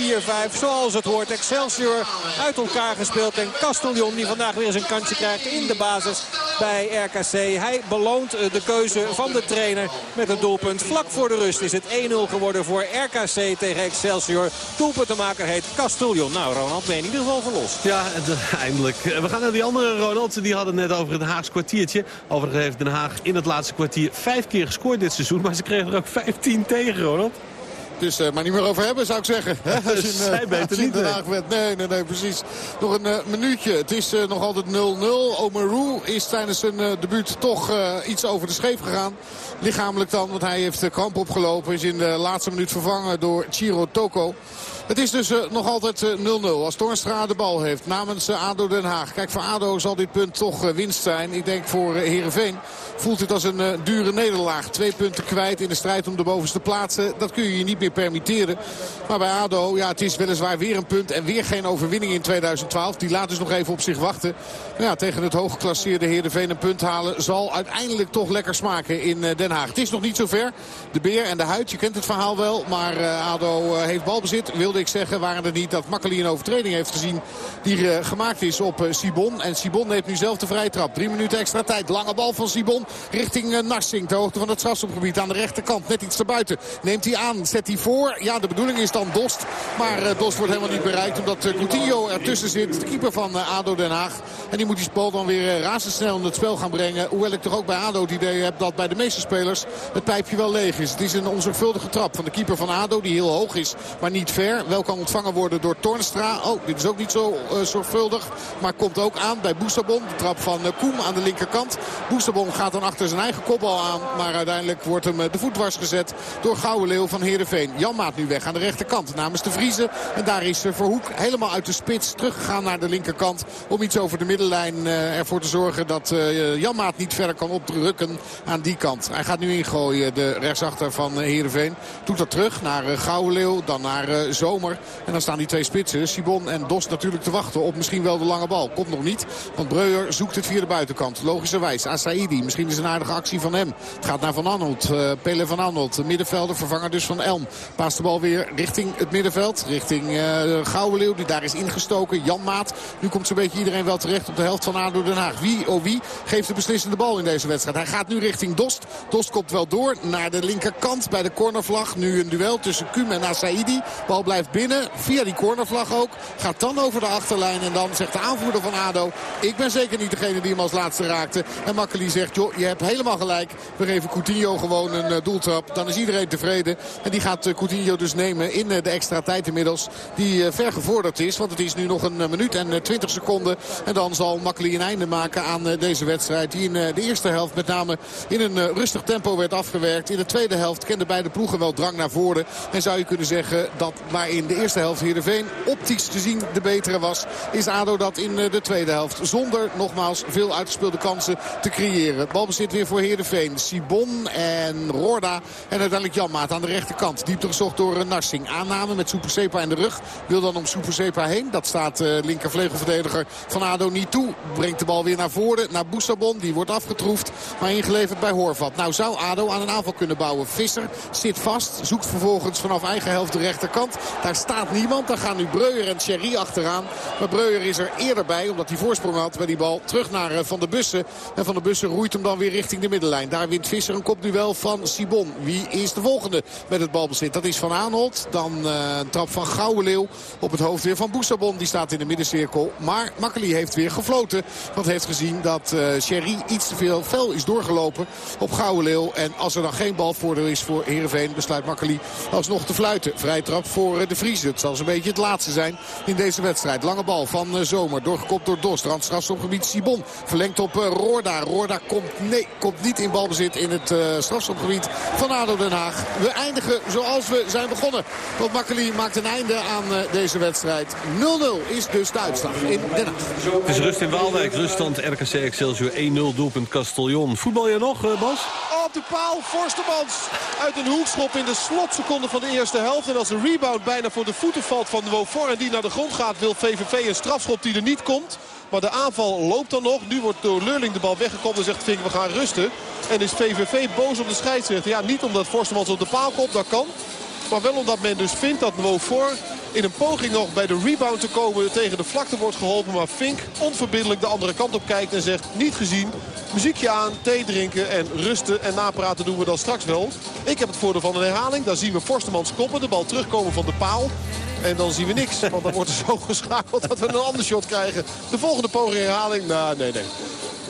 4-5 zoals het hoort. Excelsior uit elkaar gespeeld. En Castellon die vandaag weer een kansje krijgt in de basis bij RKC. Hij beloont de keuze van de trainer met een doelpunt. Vlak voor de rust is het 1 1-0 geworden voor RKC tegen Excelsior. Doelpuntenmaker heet Castillon. Nou, Ronald, ben je in ieder geval verlost. Ja, eindelijk. We gaan naar die andere Ronald. Die hadden net over het Haags kwartiertje. Overigens heeft Den Haag in het laatste kwartier vijf keer gescoord dit seizoen. Maar ze kregen er ook 15 tegen, Ronald. Dus uh, maar niet meer over hebben, zou ik zeggen. Als je, uh, Zij beter niet. Werd. Nee, nee, nee, precies. Nog een uh, minuutje. Het is nog altijd 0-0. Omeru is tijdens zijn debuut toch iets over de scheef gegaan. Lichamelijk dan, want hij heeft kramp opgelopen. Is in de laatste minuut vervangen door Chiro Toko. Het is dus uh, nog altijd 0-0 uh, als Toornstra de bal heeft namens uh, ADO Den Haag. Kijk, voor ADO zal dit punt toch winst zijn. Ik denk voor Heerenveen voelt het als een dure nederlaag. Twee punten kwijt in de strijd om de bovenste plaatsen. Dat kun je je niet meer permitteren. Maar bij ADO, ja, het is weliswaar weer een punt en weer geen overwinning in 2012. Die laat dus nog even op zich wachten. Maar ja, tegen het hooggeklasseerde Heerenveen een punt halen zal uiteindelijk toch lekker smaken in Den Haag. Het is nog niet zover. De beer en de huid, je kent het verhaal wel. Maar ADO heeft balbezit, wilde ik zeggen. Waren er niet dat Makkeli een overtreding heeft gezien die uh, gemaakt is op Sibon. En Sibon neemt nu zelf de vrije trap. Drie minuten extra tijd. Lange bal van Sibon richting Narsing. Ter hoogte van het strafschopgebied aan de rechterkant. Net iets erbuiten. Neemt hij aan. Zet hij voor. Ja, de bedoeling is dan Dost. Maar Dost wordt helemaal niet bereikt omdat Coutinho ertussen zit. De keeper van ADO Den Haag. En die moet die bal dan weer razendsnel in het spel gaan brengen. Hoewel ik toch ook bij ADO het idee heb dat bij de meeste spelers het pijpje wel leeg is. Het is een onzorgvuldige trap van de keeper van ADO die heel hoog is. Maar niet ver. Wel kan ontvangen worden door Tornstra. Oh, dit is ook niet zo uh, zorgvuldig. Maar komt ook aan bij Boestabon. De trap van uh, Koem aan de linkerkant. Boestabon gaat dan achter zijn eigen kopbal aan. Maar uiteindelijk wordt hem uh, de voet dwars gezet door Gouwe Leeuw van Heerenveen. Jan Maat nu weg aan de rechterkant namens de Vriezen. En daar is Verhoek helemaal uit de spits teruggegaan naar de linkerkant. Om iets over de middenlijn ervoor te zorgen dat Jan Maat niet verder kan opdrukken aan die kant. Hij gaat nu ingooien, de rechtsachter van Heerenveen. Doet dat terug naar Gouwe Leeuw, dan naar Zomer. En dan staan die twee spitsen, Sibon en Dos natuurlijk te wachten op misschien wel de lange bal. Komt nog niet, want Breuer zoekt het via de buitenkant. Logischerwijs, Asaidi, misschien is een aardige actie van hem. Het gaat naar Van uh, Pele Van Arnold. Middenvelder, vervanger dus van Elm. Paast de bal weer richting het middenveld, richting Gouwenleeuw die daar is ingestoken. Jan Maat, nu komt zo'n beetje iedereen wel terecht op de helft van ADO Den Haag. Wie, oh wie, geeft de beslissende bal in deze wedstrijd. Hij gaat nu richting Dost. Dost komt wel door naar de linkerkant bij de cornervlag. Nu een duel tussen Kum en Asaidi. Bal blijft binnen via die cornervlag ook. Gaat dan over de achterlijn en dan zegt de aanvoerder van ADO... ik ben zeker niet degene die hem als laatste raakte. En Makkeli zegt, joh, je hebt helemaal gelijk. We geven Coutinho gewoon een uh, doeltrap. Dan is iedereen tevreden. En die gaat uh, Coutinho dus nemen in uh, de extra tijd inmiddels. Die ver gevorderd is, want het is nu nog een minuut en 20 seconden. En dan zal Makkeli een einde maken aan deze wedstrijd. Die in de eerste helft met name in een rustig tempo werd afgewerkt. In de tweede helft kenden beide ploegen wel drang naar voren. En zou je kunnen zeggen dat maar in de eerste helft Heerenveen optisch te zien de betere was. Is ADO dat in de tweede helft. Zonder nogmaals veel uitgespeelde kansen te creëren. Balbezit weer voor Heerenveen. Sibon en Rorda. En uiteindelijk Janmaat aan de rechterkant. Diepte gezocht door Narsing. Aanname met Supersepa in de rug. Wil dan om Supersepa heen. Dat staat uh, linkervlegelverdediger van ADO niet toe. Brengt de bal weer naar voren. Naar Boussabon. Die wordt afgetroefd. Maar ingeleverd bij Horvat. Nou zou ADO aan een aanval kunnen bouwen. Visser zit vast. Zoekt vervolgens vanaf eigen helft de rechterkant. Daar staat niemand. Daar gaan nu Breuer en Thierry achteraan. Maar Breuer is er eerder bij omdat hij voorsprong had bij die bal. Terug naar Van der Bussen. En Van der Bussen roeit hem dan weer richting de middenlijn. Daar wint Visser een kopduel van Sibon. Wie is de volgende met het balbezit? Dat is Van Aanholt. Dan een trap van Gouwenleeuw op het hoofd weer van Boesabon. Die staat in de middencirkel. Maar Makkeli heeft weer gefloten. Want heeft gezien dat uh, Sherry iets te veel fel is doorgelopen op Gouwenleeuw. En als er dan geen balvoordeel is voor Heerenveen besluit Makkeli alsnog te fluiten. Vrij trap voor uh, de Vries. Het zal zo'n beetje het laatste zijn in deze wedstrijd. Lange bal van uh, Zomer. Doorgekopt door Dos. Strafschopgebied Sibon. Verlengt op Roorda. Roorda komt, nee, komt niet in balbezit in het strafschopgebied van ADO Den Haag. We eindigen zoals we zijn begonnen. Want Makkeli maakt een einde aan deze wedstrijd. 0-0 is dus de uitslag in Den Haag. Het is rust in Waalwijk. Ruststand RKC Excelsior 1-0 doelpunt Castellon. Voetbal je nog, Bas? Op de paal, Forstemans uit een hoekschop in de slotseconde van de eerste helft. En als een rebound bijna voor de voeten valt van Wofor en die naar de grond gaat... wil VVV een strafschop die er niet komt. Maar de aanval loopt dan nog. Nu wordt door Leurling de bal weggekomen en zegt Vink we gaan rusten. En is VVV boos op de scheidsrechter. Ja, niet omdat Forstemans op de paal komt, dat kan. Maar wel omdat men dus vindt dat Wofor in een poging nog bij de rebound te komen tegen de vlakte wordt geholpen. Maar Fink onverbiddelijk de andere kant op kijkt en zegt niet gezien. Muziekje aan, thee drinken en rusten en napraten doen we dan straks wel. Ik heb het voordeel van een herhaling. Daar zien we Forstemans koppen, de bal terugkomen van de paal. En dan zien we niks, want dan wordt er zo geschakeld dat we een ander shot krijgen. De volgende poging herhaling, nou nee nee.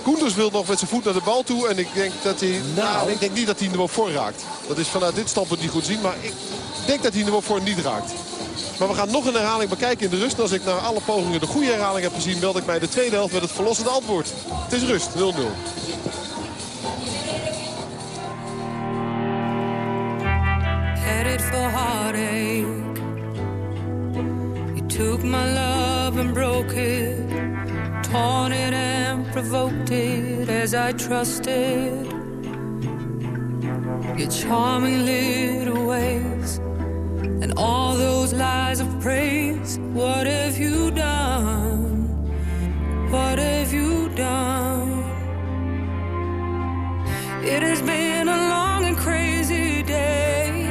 Koenders wil nog met zijn voet naar de bal toe. En ik denk, dat hij, nou, ik denk niet dat hij hem er voor raakt. Dat is vanuit dit standpunt niet goed zien. Maar ik denk dat hij hem er voor niet raakt. Maar we gaan nog een herhaling bekijken in de rust. als ik naar alle pogingen de goede herhaling heb gezien... meld ik mij de tweede helft met het verlossende antwoord. Het is rust, 0-0. Headed for You took my love and broke it Torn it and provoked it As I trusted Your charming little ways And all those lies of praise, what have you done? What have you done? It has been a long and crazy day.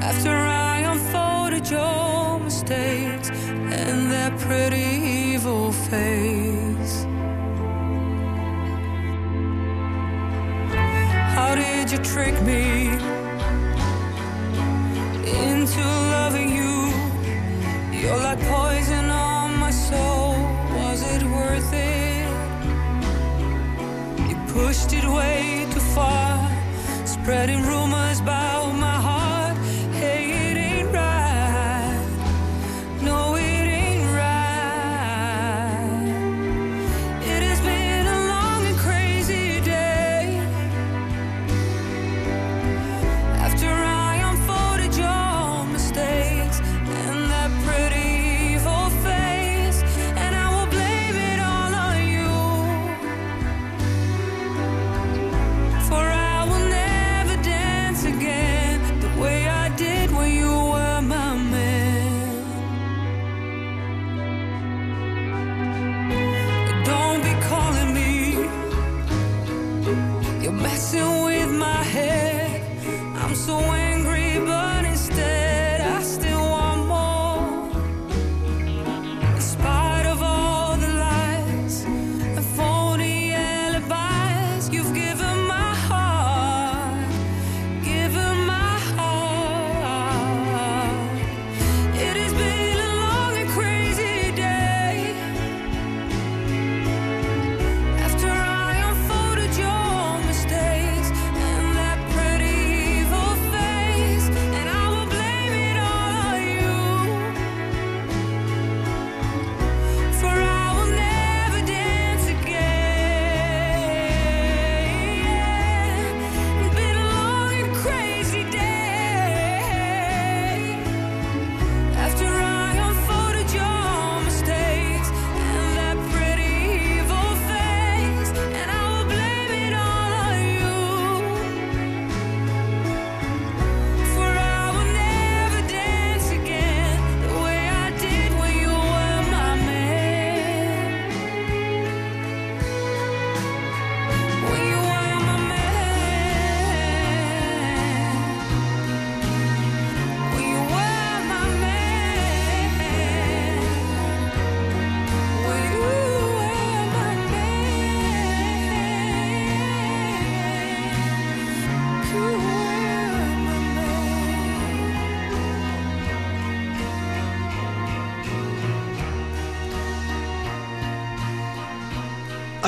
After I unfolded your mistakes and that pretty evil face. How did you trick me? Into loving you. You're like poison on my soul. Was it worth it? You pushed it way too far, spreading rumors about my heart.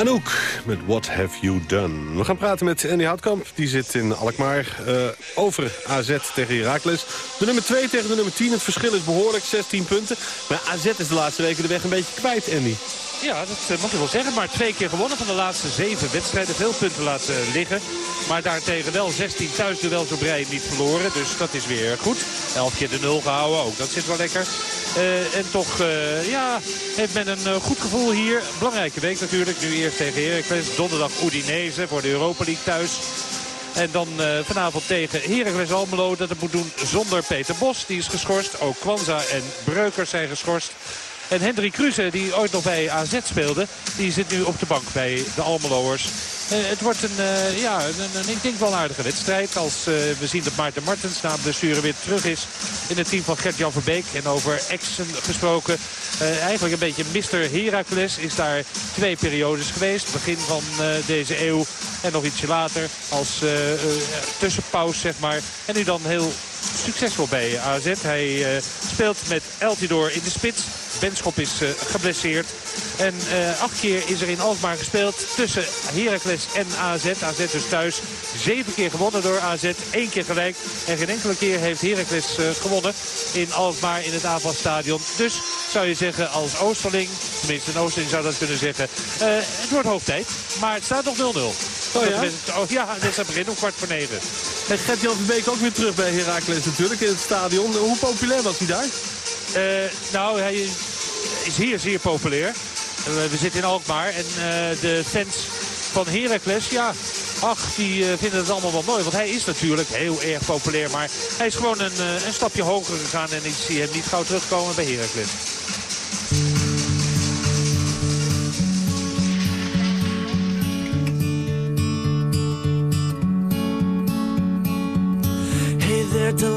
Anouk met What Have You Done. We gaan praten met Andy Houtkamp. Die zit in Alkmaar uh, over AZ tegen Heracles. De nummer 2 tegen de nummer 10. Het verschil is behoorlijk, 16 punten. Maar AZ is de laatste weken de weg een beetje kwijt, Andy. Ja, dat eh, mag je wel zeggen. Maar twee keer gewonnen van de laatste zeven wedstrijden. Veel punten laten liggen. Maar daartegen wel 16 thuis wel zo brei niet verloren. Dus dat is weer goed. 11 keer de 0 gehouden ook. Dat zit wel lekker. En toch ja, heeft men een goed gevoel hier. Belangrijke week natuurlijk. Nu eerst tegen Donderdag Udinese voor de Europa League thuis. En dan uh, vanavond tegen Heracles Almelo. Dat het moet doen zonder Peter Bos. Die is geschorst. Ook Kwanza en Breukers zijn geschorst. En Hendrik Kruse, die ooit nog bij AZ speelde, die zit nu op de bank bij de Almeloers. Uh, het wordt een, uh, ja, een, een, ik denk wel aardige wedstrijd. Als uh, we zien dat Maarten Martens na de blessure weer terug is in het team van Gert-Jan Verbeek. En over exen gesproken. eigenlijk een beetje Mr. Heracles is daar twee periodes geweest. Begin van deze eeuw en nog ietsje later als tussenpauze zeg maar. En nu dan heel succesvol bij AZ. Hij speelt met Eltidoor in de spits. Benschop is uh, geblesseerd. En uh, acht keer is er in Alkmaar gespeeld tussen Heracles en AZ. AZ dus thuis. Zeven keer gewonnen door AZ. één keer gelijk. En geen enkele keer heeft Heracles gewonnen in Alkmaar in het aanvalstadion. Dus zou je zeggen als Oosterling, tenminste een Oosterling zou dat kunnen zeggen. het wordt hoog tijd. Maar het staat nog 0-0. Oh ja? Oh, ja, dit is het begin om kwart voor negen. En Gert-Jan Verbeek ook weer terug bij Heracles natuurlijk in het stadion. Hoe populair was hij daar? Uh, nou, hij is hier zeer populair. Uh, we zitten in Alkmaar en uh, de fans van Heracles, ja, ach, die vinden het allemaal wel mooi. Want hij is natuurlijk heel erg populair, maar hij is gewoon een, een stapje hoger gegaan. En ik zie hem niet gauw terugkomen bij Heracles.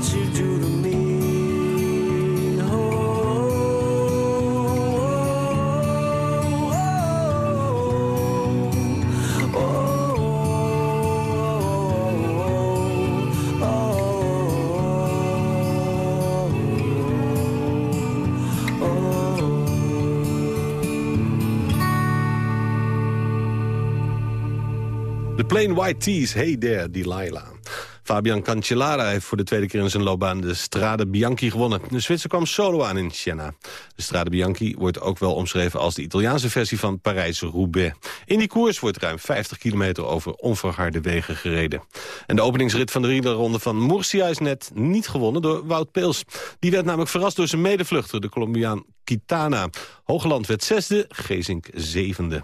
What you do to me. De Plain White Tees, Hey There, Delilah. Fabian Cancellara heeft voor de tweede keer in zijn loopbaan de Strade Bianchi gewonnen. De Zwitser kwam solo aan in Siena. De Strade Bianchi wordt ook wel omschreven als de Italiaanse versie van Parijs-Roubaix. In die koers wordt ruim 50 kilometer over onverharde wegen gereden. En de openingsrit van de ronde van Murcia is net niet gewonnen door Wout Peels. Die werd namelijk verrast door zijn medevluchter, de Colombiaan Quintana. Hogeland werd zesde, Gezink zevende.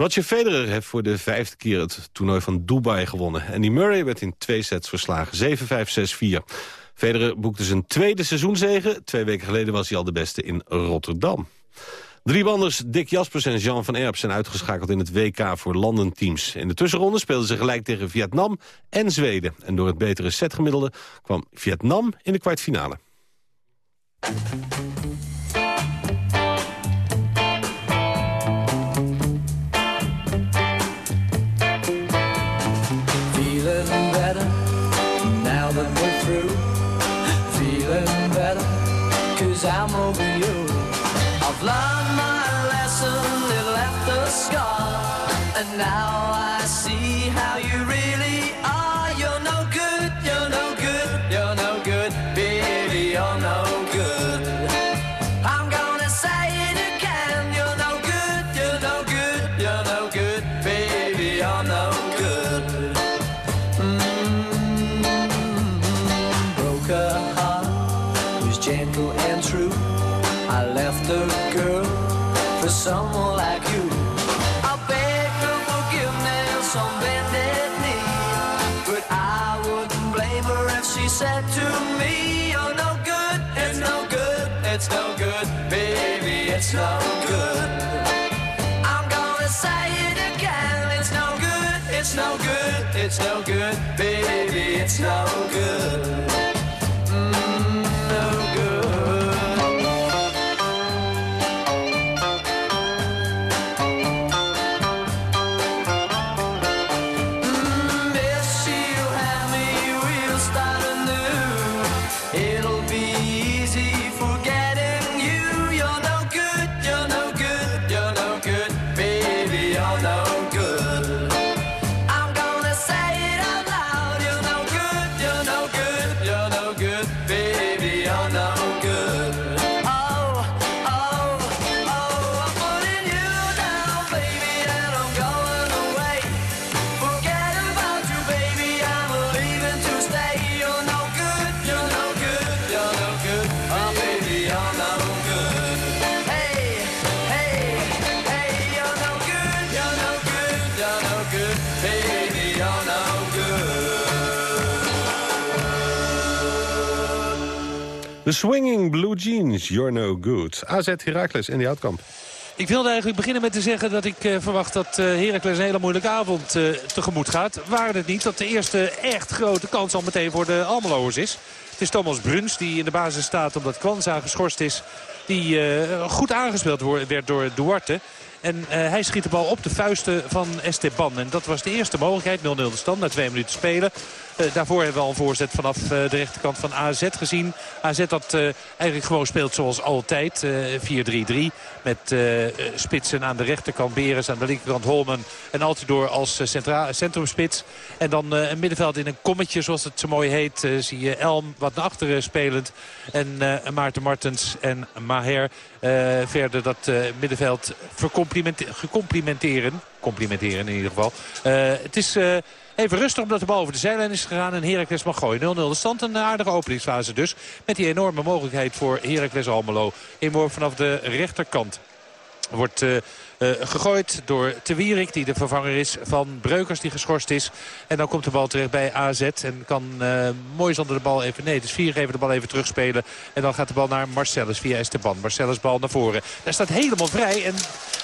Roger Federer heeft voor de vijfde keer het toernooi van Dubai gewonnen. En die Murray werd in twee sets verslagen, 7-5, 6-4. Federer boekte zijn tweede seizoenzege. Twee weken geleden was hij al de beste in Rotterdam. Drie banders Dick Jaspers en Jean van Erp zijn uitgeschakeld in het WK voor landenteams. In de tussenronde speelden ze gelijk tegen Vietnam en Zweden. En door het betere setgemiddelde kwam Vietnam in de kwartfinale. It's no good, it's no good, it's no good, baby, it's no good. Swinging Blue Jeans, You're No Good. AZ Heracles en die Houtkamp. Ik wilde eigenlijk beginnen met te zeggen dat ik eh, verwacht dat eh Heracles een hele moeilijke avond eh, tegemoet gaat. Waren het niet dat de eerste echt grote kans al meteen voor de Almeloers is. Het is Thomas Bruns die in de basis staat omdat Kwanza geschorst is. Die goed aangespeeld werd door Duarte. En hij schiet de bal op de vuisten van Esteban. En dat was de eerste mogelijkheid. 0-0 de stand na twee minuten spelen. Eh, daarvoor hebben we al een voorzet vanaf eh, de rechterkant van AZ gezien. AZ dat eh, eigenlijk gewoon speelt zoals altijd. eh 4-3-3 met spitsen aan de rechterkant. Beres aan de linkerkant Holmen. En Altidoor als centra- centrumspits. En dan een middenveld in een kommetje zoals het zo mooi heet. zie je Elm wat naar achteren spelend. En Maarten Martens en Maher verder dat middenveld gecomplimenteren. Complimenteren in ieder geval. Het is... Even rustig omdat de bal over de zijlijn is gegaan en Heracles mag gooien. 0-0 de stand, een aardige openingsfase dus. Met die enorme mogelijkheid voor Heracles Almelo. Inworp vanaf de rechterkant. Wordt Eh, gegooid door Te Wierik, die de vervanger is van Breukers, die geschorst is. En dan komt de bal terecht bij AZ. En kan uh, mooi zonder de bal even... Nee, dus vier geven de bal even terugspelen. En dan gaat de bal naar Marcellus via Esteban. Marcellus bal naar voren. Daar staat helemaal vrij. En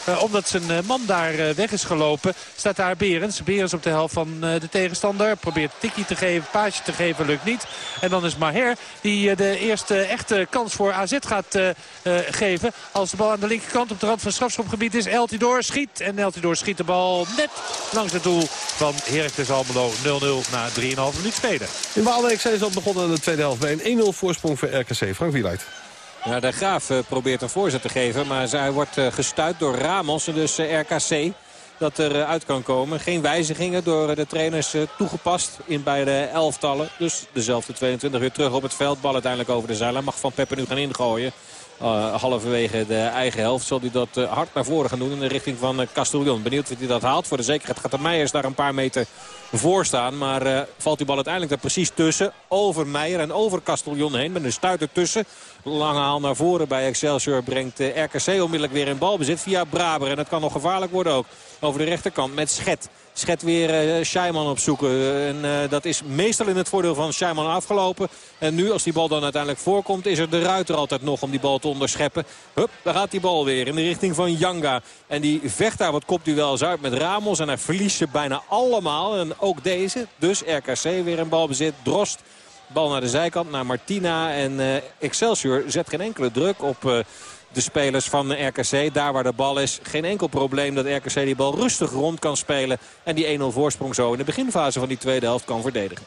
uh, omdat zijn man daar weg is gelopen, staat daar Berens. Berens op de helft van de tegenstander. Probeert tikkie te geven, paasje te geven, lukt niet. En dan is Maher die de eerste echte kans voor AZ gaat geven. Als de bal aan de linkerkant op de rand van het strafschopgebied is. Eltidoor schiet. En Eltidoor schiet de bal net langs het doel van Heracles Almelo 0-0 na 3,5 minuut spelen. In Waalwijk zijn ze al begonnen aan de tweede helft bij een 1-0 voorsprong voor RKC. Frank Wieluid. Ja, de Graaf uh, probeert een voorzet te geven. Maar zij wordt uh, gestuit door Ramos en dus uh, RKC dat er uit kan komen. Geen wijzigingen door de trainers toegepast in beide elftallen. Dus dezelfde 22 weer terug op het veld. Bal uiteindelijk over de zeilen. Mag Van Peppe nu gaan ingooien. Halverwege de eigen helft zal hij dat hard naar voren gaan doen in de richting van uh, Castellon. Benieuwd of hij dat haalt. Voor de zekerheid gaat de Meijers daar een paar meter voor staan. Maar valt die bal uiteindelijk er precies tussen. Over Meijer en over Castellon heen. Met een stuit ertussen. Lange haal naar voren bij Excelsior brengt RKC onmiddellijk weer in balbezit via Braber. En het kan nog gevaarlijk worden ook. Over de rechterkant met Schet. Schet weer uh, Scheiman opzoeken. En uh, dat is meestal in het voordeel van Scheiman afgelopen. En nu als die bal dan uiteindelijk voorkomt is er de ruiter altijd nog om die bal te onderscheppen. Hup, daar gaat die bal weer in de richting van Janga. En die vecht daar wat kopduels uit met Ramos. En hij verliest ze bijna allemaal. En ook deze. Dus RKC weer een balbezit. Drost. Bal naar de zijkant, naar Martina. En uh, Excelsior zet geen enkele druk op de spelers van RKC. Daar waar de bal is, geen enkel probleem dat RKC die bal rustig rond kan spelen. En die 1-0 voorsprong zo in de beginfase van die tweede helft kan verdedigen.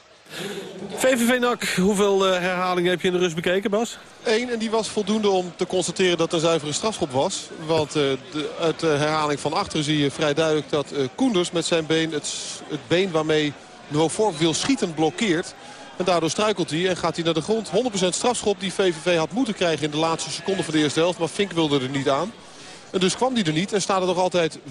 VVV NAC, hoeveel uh, herhalingen heb je in de rust bekeken, Bas? Eén, en die was voldoende om te constateren dat er een zuivere strafschop was. Want uh, de, uit de herhaling van achteren zie je vrij duidelijk dat uh, Koenders met zijn been... het, het been waarmee Novork wil schieten blokkeert. En daardoor struikelt hij en gaat hij naar de grond. 100% strafschop die VVV had moeten krijgen in de laatste seconde van de eerste helft. Maar Fink wilde er niet aan. En dus kwam hij er niet en staat er nog altijd 0-0.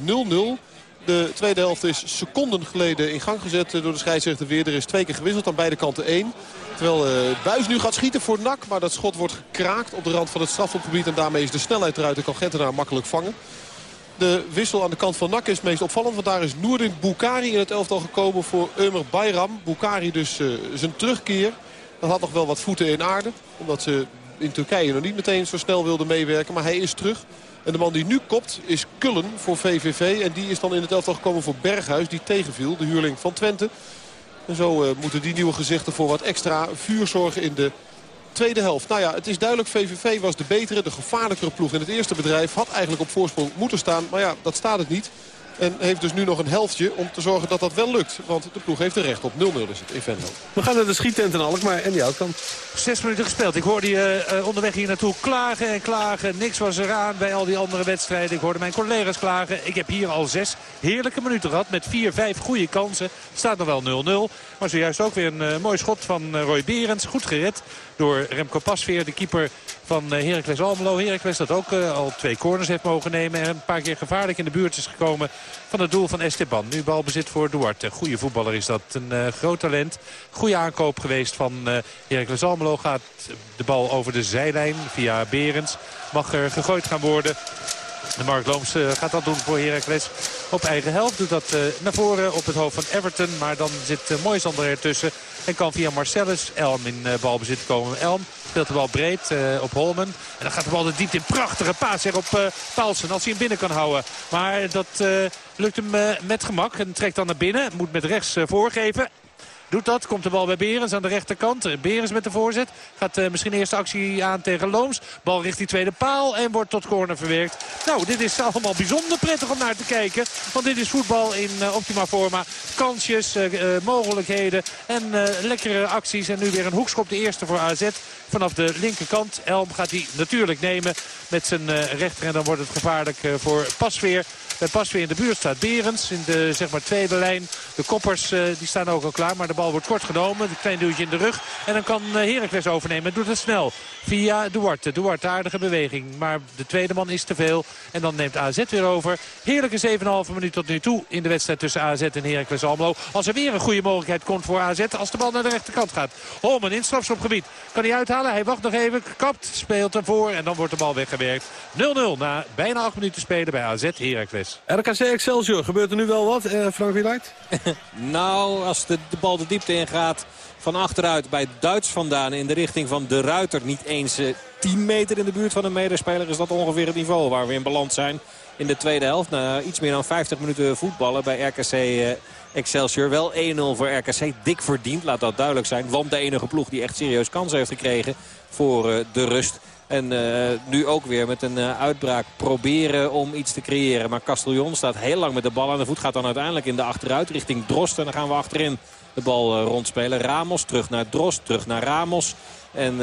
De tweede helft is seconden geleden in gang gezet door de scheidsrechter weer. Er is twee keer gewisseld aan beide kanten één. Terwijl uh, Buis nu gaat schieten voor Nak. Maar dat schot wordt gekraakt op de rand van het strafschopgebied. En daarmee is de snelheid eruit en kan Gentenaar makkelijk vangen. De wissel aan de kant van Nak is meest opvallend. Want daar is Noordin Boukari in het elftal gekomen voor Ömer Bayram. Boukari dus uh, zijn terugkeer. Dat had nog wel wat voeten in aarde. Omdat ze in Turkije nog niet meteen zo snel wilden meewerken. Maar hij is terug. En de man die nu kopt is Kullen voor VVV. En die is dan in het elftal gekomen voor Berghuis. Die tegenviel, de huurling van Twente. En zo uh, moeten die nieuwe gezichten voor wat extra vuur zorgen in de tweede helft. Nou ja, het is duidelijk, VVV was de betere, de gevaarlijkere ploeg in het eerste bedrijf. Had eigenlijk op voorsprong moeten staan, maar ja, dat staat het niet. En heeft dus nu nog een helftje om te zorgen dat dat wel lukt. Want de ploeg heeft er recht op. 0-0 is het in Venlo. We gaan naar de schiettent en Alkmaar en die Houtkamp. Zes minuten gespeeld. Ik hoorde je uh, onderweg hier naartoe klagen en klagen. Niks was eraan bij al die andere wedstrijden. Ik hoorde mijn collega's klagen. Ik heb hier al zes heerlijke minuten gehad met vier, vijf goede kansen. Staat nog wel 0-0. Maar zojuist ook weer een uh, mooi schot van uh, Roy Berends. Goed gered door Remco Pasveer, de keeper van Heracles Almelo. Heracles dat ook uh, al twee corners heeft mogen nemen. En een paar keer gevaarlijk in de buurt is gekomen van het doel van Esteban. Nu balbezit voor Duarte. Goede voetballer is dat. Een uh, groot talent. Goede aankoop geweest van Heracles Almelo. Gaat de bal over de zijlijn via Berends. Mag er gegooid gaan worden. De Mark Looms uh, gaat dat doen voor Heracles op eigen helft. Doet dat uh, naar voren op het hoofd van Everton. Maar dan zit uh, Moisander ertussen. En kan via Marcellus Elm in balbezit komen. Elm speelt de bal breed op Holmen. En dan gaat de bal de diepte in. Prachtige paas er op Paulsen als hij hem binnen kan houden. Maar dat lukt hem met gemak. En trekt dan naar binnen. Moet met rechts voorgeven. Doet dat, komt de bal bij Berens aan de rechterkant. Berens met de voorzet. Gaat uh, misschien eerste actie aan tegen Looms. Bal richt die tweede paal en wordt tot corner verwerkt. Nou, dit is allemaal bijzonder prettig om naar te kijken. Want dit is voetbal in uh, optima forma. Kansjes, uh, mogelijkheden en lekkere acties. En nu weer een hoekschop, de eerste voor AZ. Vanaf de linkerkant. Elm gaat hij natuurlijk nemen met zijn rechter. En dan wordt het gevaarlijk voor Pasveer. Bij Pasveer in de buurt staat Berens in de zeg maar, tweede lijn. De koppers die staan ook al klaar. Maar de bal wordt kort genomen. Een klein duwtje in de rug. En dan kan Heracles overnemen. Het doet het snel. Via Duarte. Duarte aardige beweging. Maar de tweede man is te veel. En dan neemt AZ weer over. Heerlijke 7,5 minuut tot nu toe in de wedstrijd tussen AZ en Heracles Almelo. Als er weer een goede mogelijkheid komt voor AZ. Als de bal naar de rechterkant gaat. Holman in strafschopgebied. Kan hij uithalen. Hij wacht nog even. Kapt. Speelt ervoor. En dan wordt de bal weggewerkt. 0-0 na bijna 8 minuten spelen bij AZ Heracles. RKC Excelsior, gebeurt er nu wel wat, eh, Frank Wieluid? Nou, als de, de bal de diepte ingaat van achteruit bij Duits vandaan in de richting van de Ruiter. Niet eens eh, 10 meter in de buurt van een medespeler is dat ongeveer het niveau waar we in balans zijn in de tweede helft. Na iets meer dan 50 minuten voetballen bij RKC eh, Excelsior. Wel 1-0 voor RKC. Dik verdiend, laat dat duidelijk zijn. Want de enige ploeg die echt serieus kansen heeft gekregen voor eh, de rust. En eh, nu ook weer met een eh, uitbraak proberen om iets te creëren. Maar Castellon staat heel lang met de bal aan de voet. Gaat dan uiteindelijk in de achteruit richting Drost. En dan gaan we achterin de bal eh, rondspelen. Ramos terug naar Drost, terug naar Ramos. En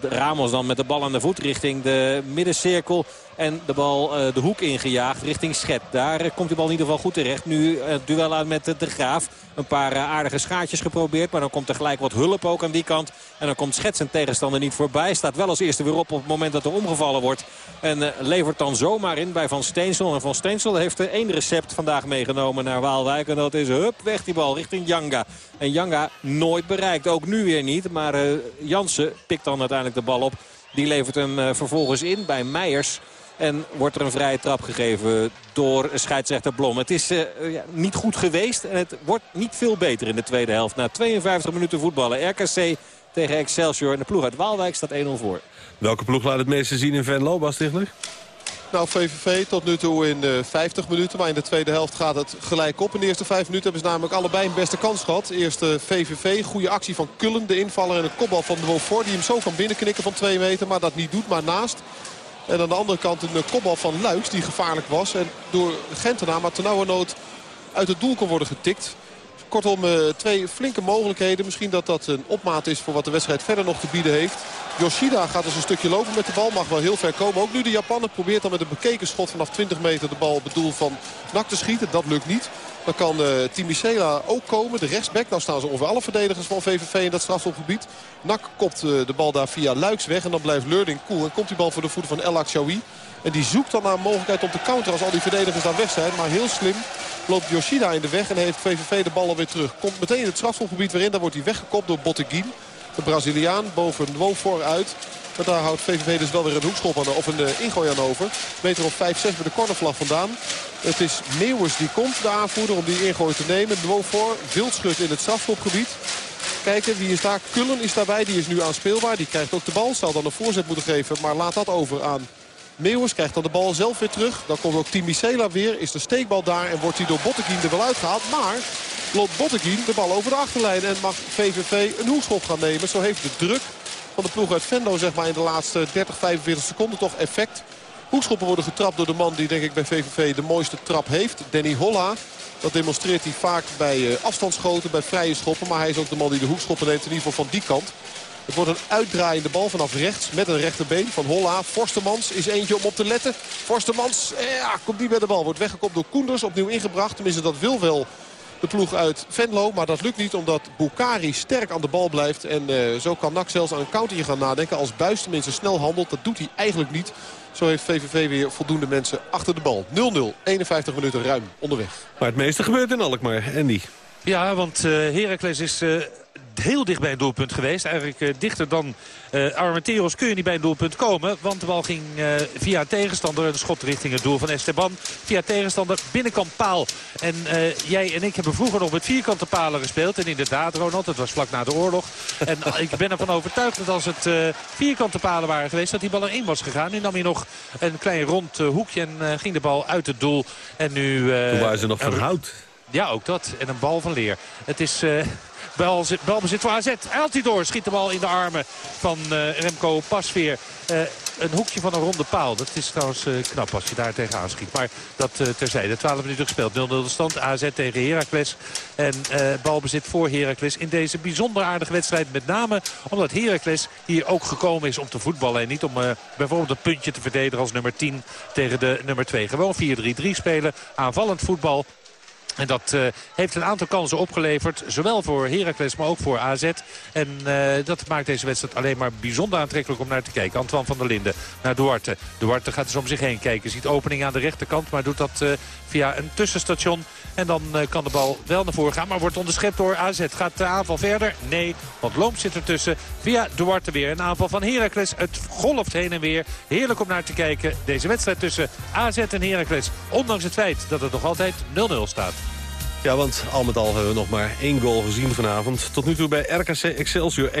Ramos dan met de bal aan de voet richting de middencirkel. En de bal eh, de hoek ingejaagd richting Schet. Daar eh, komt die bal in ieder geval goed terecht. Nu het duel aan met eh, de Graaf. Een paar eh, aardige schaatjes geprobeerd. Maar dan komt er gelijk wat hulp ook aan die kant. En dan komt Schet zijn tegenstander niet voorbij. Staat wel als eerste weer op op het moment dat er omgevallen wordt. En eh, levert dan zomaar in bij Van Steensel. En Van Steensel heeft er één recept vandaag meegenomen naar Waalwijk. En dat is hup, weg die bal richting Janga. En Janga nooit bereikt. Ook nu weer niet. Maar eh, Jansen pikt dan uiteindelijk de bal op. Die levert hem eh, vervolgens in bij Meijers. En wordt er een vrije trap gegeven door scheidsrechter Blom. Het is eh, ja, niet goed geweest en het wordt niet veel beter in de tweede helft. Na 52 minuten voetballen. RKC tegen Excelsior en de ploeg uit Waalwijk staat 1-0 voor. Welke ploeg laat het meeste zien in Venlo, Bas Stigler? Nou, VVV tot nu toe in eh, 50 minuten. Maar in de tweede helft gaat het gelijk op. In de eerste vijf minuten hebben ze namelijk allebei een beste kans gehad. Eerste VVV, goede actie van Kullen, de invaller. En een kopbal van de Wolfort die hem zo kan binnenknikken van 2 meter. Maar dat niet doet, maar naast. En aan de andere kant een eh, kopbal van Luiks die gevaarlijk was. En door Gentenaar, maar ternauwernood uit het doel kon worden getikt. Kortom, eh, twee flinke mogelijkheden. Misschien dat dat een opmaat is voor wat de wedstrijd verder nog te bieden heeft. Yoshida gaat dus een stukje lopen met de bal. Mag wel heel ver komen. Ook nu de Japaner probeert dan met een bekeken schot vanaf 20 meter de bal op het doel van Nak te schieten. Dat lukt niet. Dan kan uh, Timicela ook komen, de rechtsback. Nou staan ze ongeveer alle verdedigers van VVV in dat strafschopgebied. Nak kopt uh, de bal daar via Luiks weg. En dan blijft Leurding cool. En komt die bal voor de voeten van El Akshawi. En die zoekt dan naar een mogelijkheid om te counteren als al die verdedigers daar weg zijn. Maar heel slim loopt Yoshida in de weg en heeft VVV de bal alweer terug. Komt meteen in het strafschopgebied weer in. Daar wordt hij weggekopt door Botteguin. De Braziliaan boven Nwofor uit. Maar daar houdt VVV dus wel weer een hoekschop aan, of een uh, ingooi aan over. Meter of 5-6 bij de cornervlag vandaan. Het is Meeuwers die komt, de aanvoerder, om die ingooi te nemen. Nwofor, wildschut in het strafschopgebied. Kijken, wie is daar? Kullen is daarbij, die is nu aanspeelbaar. Die krijgt ook de bal, zal dan een voorzet moeten geven. Maar laat dat over aan Meeuwers krijgt dan de bal zelf weer terug. Dan komt ook Timicela weer. Is de steekbal daar en wordt hij door Botteguin er wel uitgehaald. Maar loopt Botteguin de bal over de achterlijn. En mag VVV een hoekschop gaan nemen. Zo heeft de druk van de ploeg uit Venlo zeg maar, in de laatste 30, 45 seconden toch effect. Hoekschoppen worden getrapt door de man die denk ik bij VVV de mooiste trap heeft. Danny Holla. Dat demonstreert hij vaak bij afstandsschoten, bij vrije schoppen. Maar hij is ook de man die de hoekschoppen neemt in ieder geval van die kant. Het wordt een uitdraaiende bal vanaf rechts met een rechterbeen van Holla. Forstemans is eentje om op te letten. Forstemans ja, komt niet bij de bal. Wordt weggekopt door Koenders. Opnieuw ingebracht. Tenminste dat wil wel de ploeg uit Venlo. Maar dat lukt niet omdat Bukari sterk aan de bal blijft. En uh, zo kan NAC zelfs aan een counterje gaan nadenken. Als Buis tenminste snel handelt. Dat doet hij eigenlijk niet. Zo heeft VVV weer voldoende mensen achter de bal. 0-0. 51 minuten ruim onderweg. Maar het meeste gebeurt in Alkmaar. Andy. Ja, want uh, Heracles is... Uh heel dicht bij een doelpunt geweest. Eigenlijk uh, dichter dan uh, Armenteros kun je niet bij een doelpunt komen. Want de bal ging uh, via tegenstander, een schot richting het doel van Esteban. Via tegenstander binnenkant paal. En jij en ik hebben vroeger nog met vierkante palen gespeeld. En inderdaad, Ronald, het was vlak na de oorlog. En ik ben ervan overtuigd dat als het vierkante palen waren geweest... dat die bal erin was gegaan. Nu nam hij nog een klein rond hoekje en ging de bal uit het doel. En nu... Toen waren ze nog van hout. Ja, ook dat. En een bal van leer. Het is... Balbezit, balbezit voor AZ. Altidoor schiet de bal in de armen van uh, Remco Pasveer. Uh, een hoekje van een ronde paal. Dat is trouwens uh, knap als je daar tegenaan schiet. Maar dat terzijde. 12 minuten gespeeld. 0-0 de stand. AZ tegen Heracles. En balbezit voor Heracles in deze bijzonder aardige wedstrijd. Met name omdat Heracles hier ook gekomen is om te voetballen. En niet om bijvoorbeeld een puntje te verdedigen als nummer 10 tegen de nummer 2. Gewoon 4-3-3 spelen. Aanvallend voetbal. En dat uh, heeft een aantal kansen opgeleverd. Zowel voor Heracles, maar ook voor AZ. En uh, dat maakt deze wedstrijd alleen maar bijzonder aantrekkelijk om naar te kijken. Antoine van der Linden naar Duarte. Duarte gaat dus om zich heen kijken. Ziet opening aan de rechterkant, maar doet dat uh, via een tussenstation. En dan kan de bal wel naar voren gaan, maar wordt onderschept door AZ. Gaat de aanval verder? Nee, want Loom zit ertussen. Via Duarte weer een aanval van Heracles. Het golft heen en weer. Heerlijk om naar te kijken. Deze wedstrijd tussen AZ en Heracles. Ondanks het feit dat het nog altijd 0-0 staat. Ja, want al met al hebben we nog maar één goal gezien vanavond. Tot nu toe bij RKC Excelsior 1-0.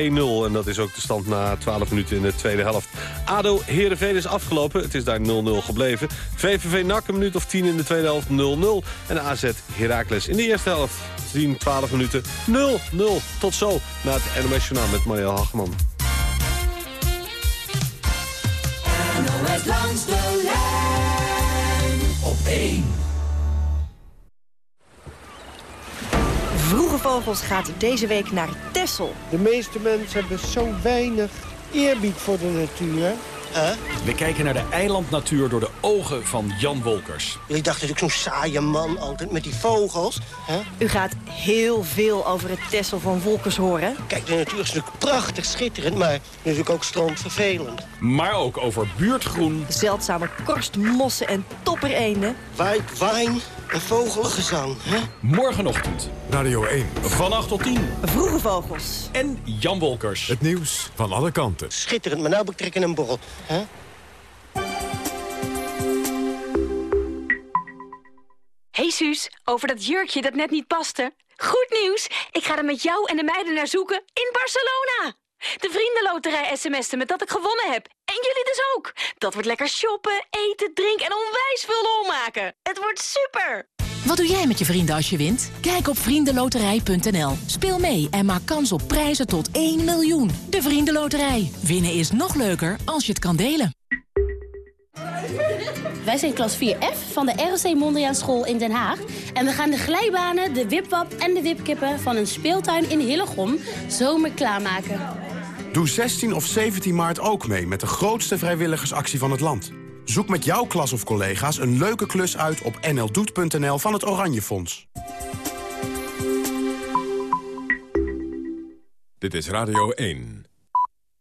En dat is ook de stand na 12 minuten in de tweede helft. ADO Heerenveen is afgelopen. Het is daar 0-0 gebleven. VVV NAC een minuut of 10 in de tweede helft 0-0. En AZ Heracles in de eerste helft. 10, 12 minuten 0-0. Tot zo na het NOS Journaal met Marielle Hagman. NOS langs de lijn op 1. Vroege Vogels gaat deze week naar Texel. De meeste mensen hebben zo weinig eerbied voor de natuur. We kijken naar de eilandnatuur door de ogen van Jan Wolkers. Jullie dachten dat ik zo'n saaie man altijd met die vogels. U gaat heel veel over het Texel van Wolkers horen. Kijk, de natuur is natuurlijk prachtig, schitterend, maar natuurlijk ook stroomvervelend. Maar ook over buurtgroen. Zeldzame korstmossen en toppereenden. White wine en vogelgezang, hè? Morgenochtend. Radio 1. Van 8 tot 10. Vroege Vogels. En Jan Wolkers. Het nieuws van alle kanten. Schitterend, maar nou betrekken een borrel. hè? Hey Suus, over dat jurkje dat net niet paste. Goed nieuws, ik ga er met jou en de meiden naar zoeken in Barcelona. De vriendenloterij sms'en met dat ik gewonnen heb. En jullie dus ook. Dat wordt lekker shoppen, eten, drinken en onwijs veel lol maken. Het wordt super. Wat doe jij met je vrienden als je wint? Kijk op vriendenloterij.nl. Speel mee en maak kans op prijzen tot 1 miljoen. De Vriendenloterij. Winnen is nog leuker als je het kan delen. Wij zijn klas 4F van de ROC Mondriaan School in Den Haag. En we gaan de glijbanen, de wipwap en de wipkippen van een speeltuin in Hillegom zomer klaarmaken. Doe 16 of 17 maart ook mee met de grootste vrijwilligersactie van het land. Zoek met jouw klas of collega's een leuke klus uit op nldoet.nl van het Oranje Fonds. Dit is Radio 1.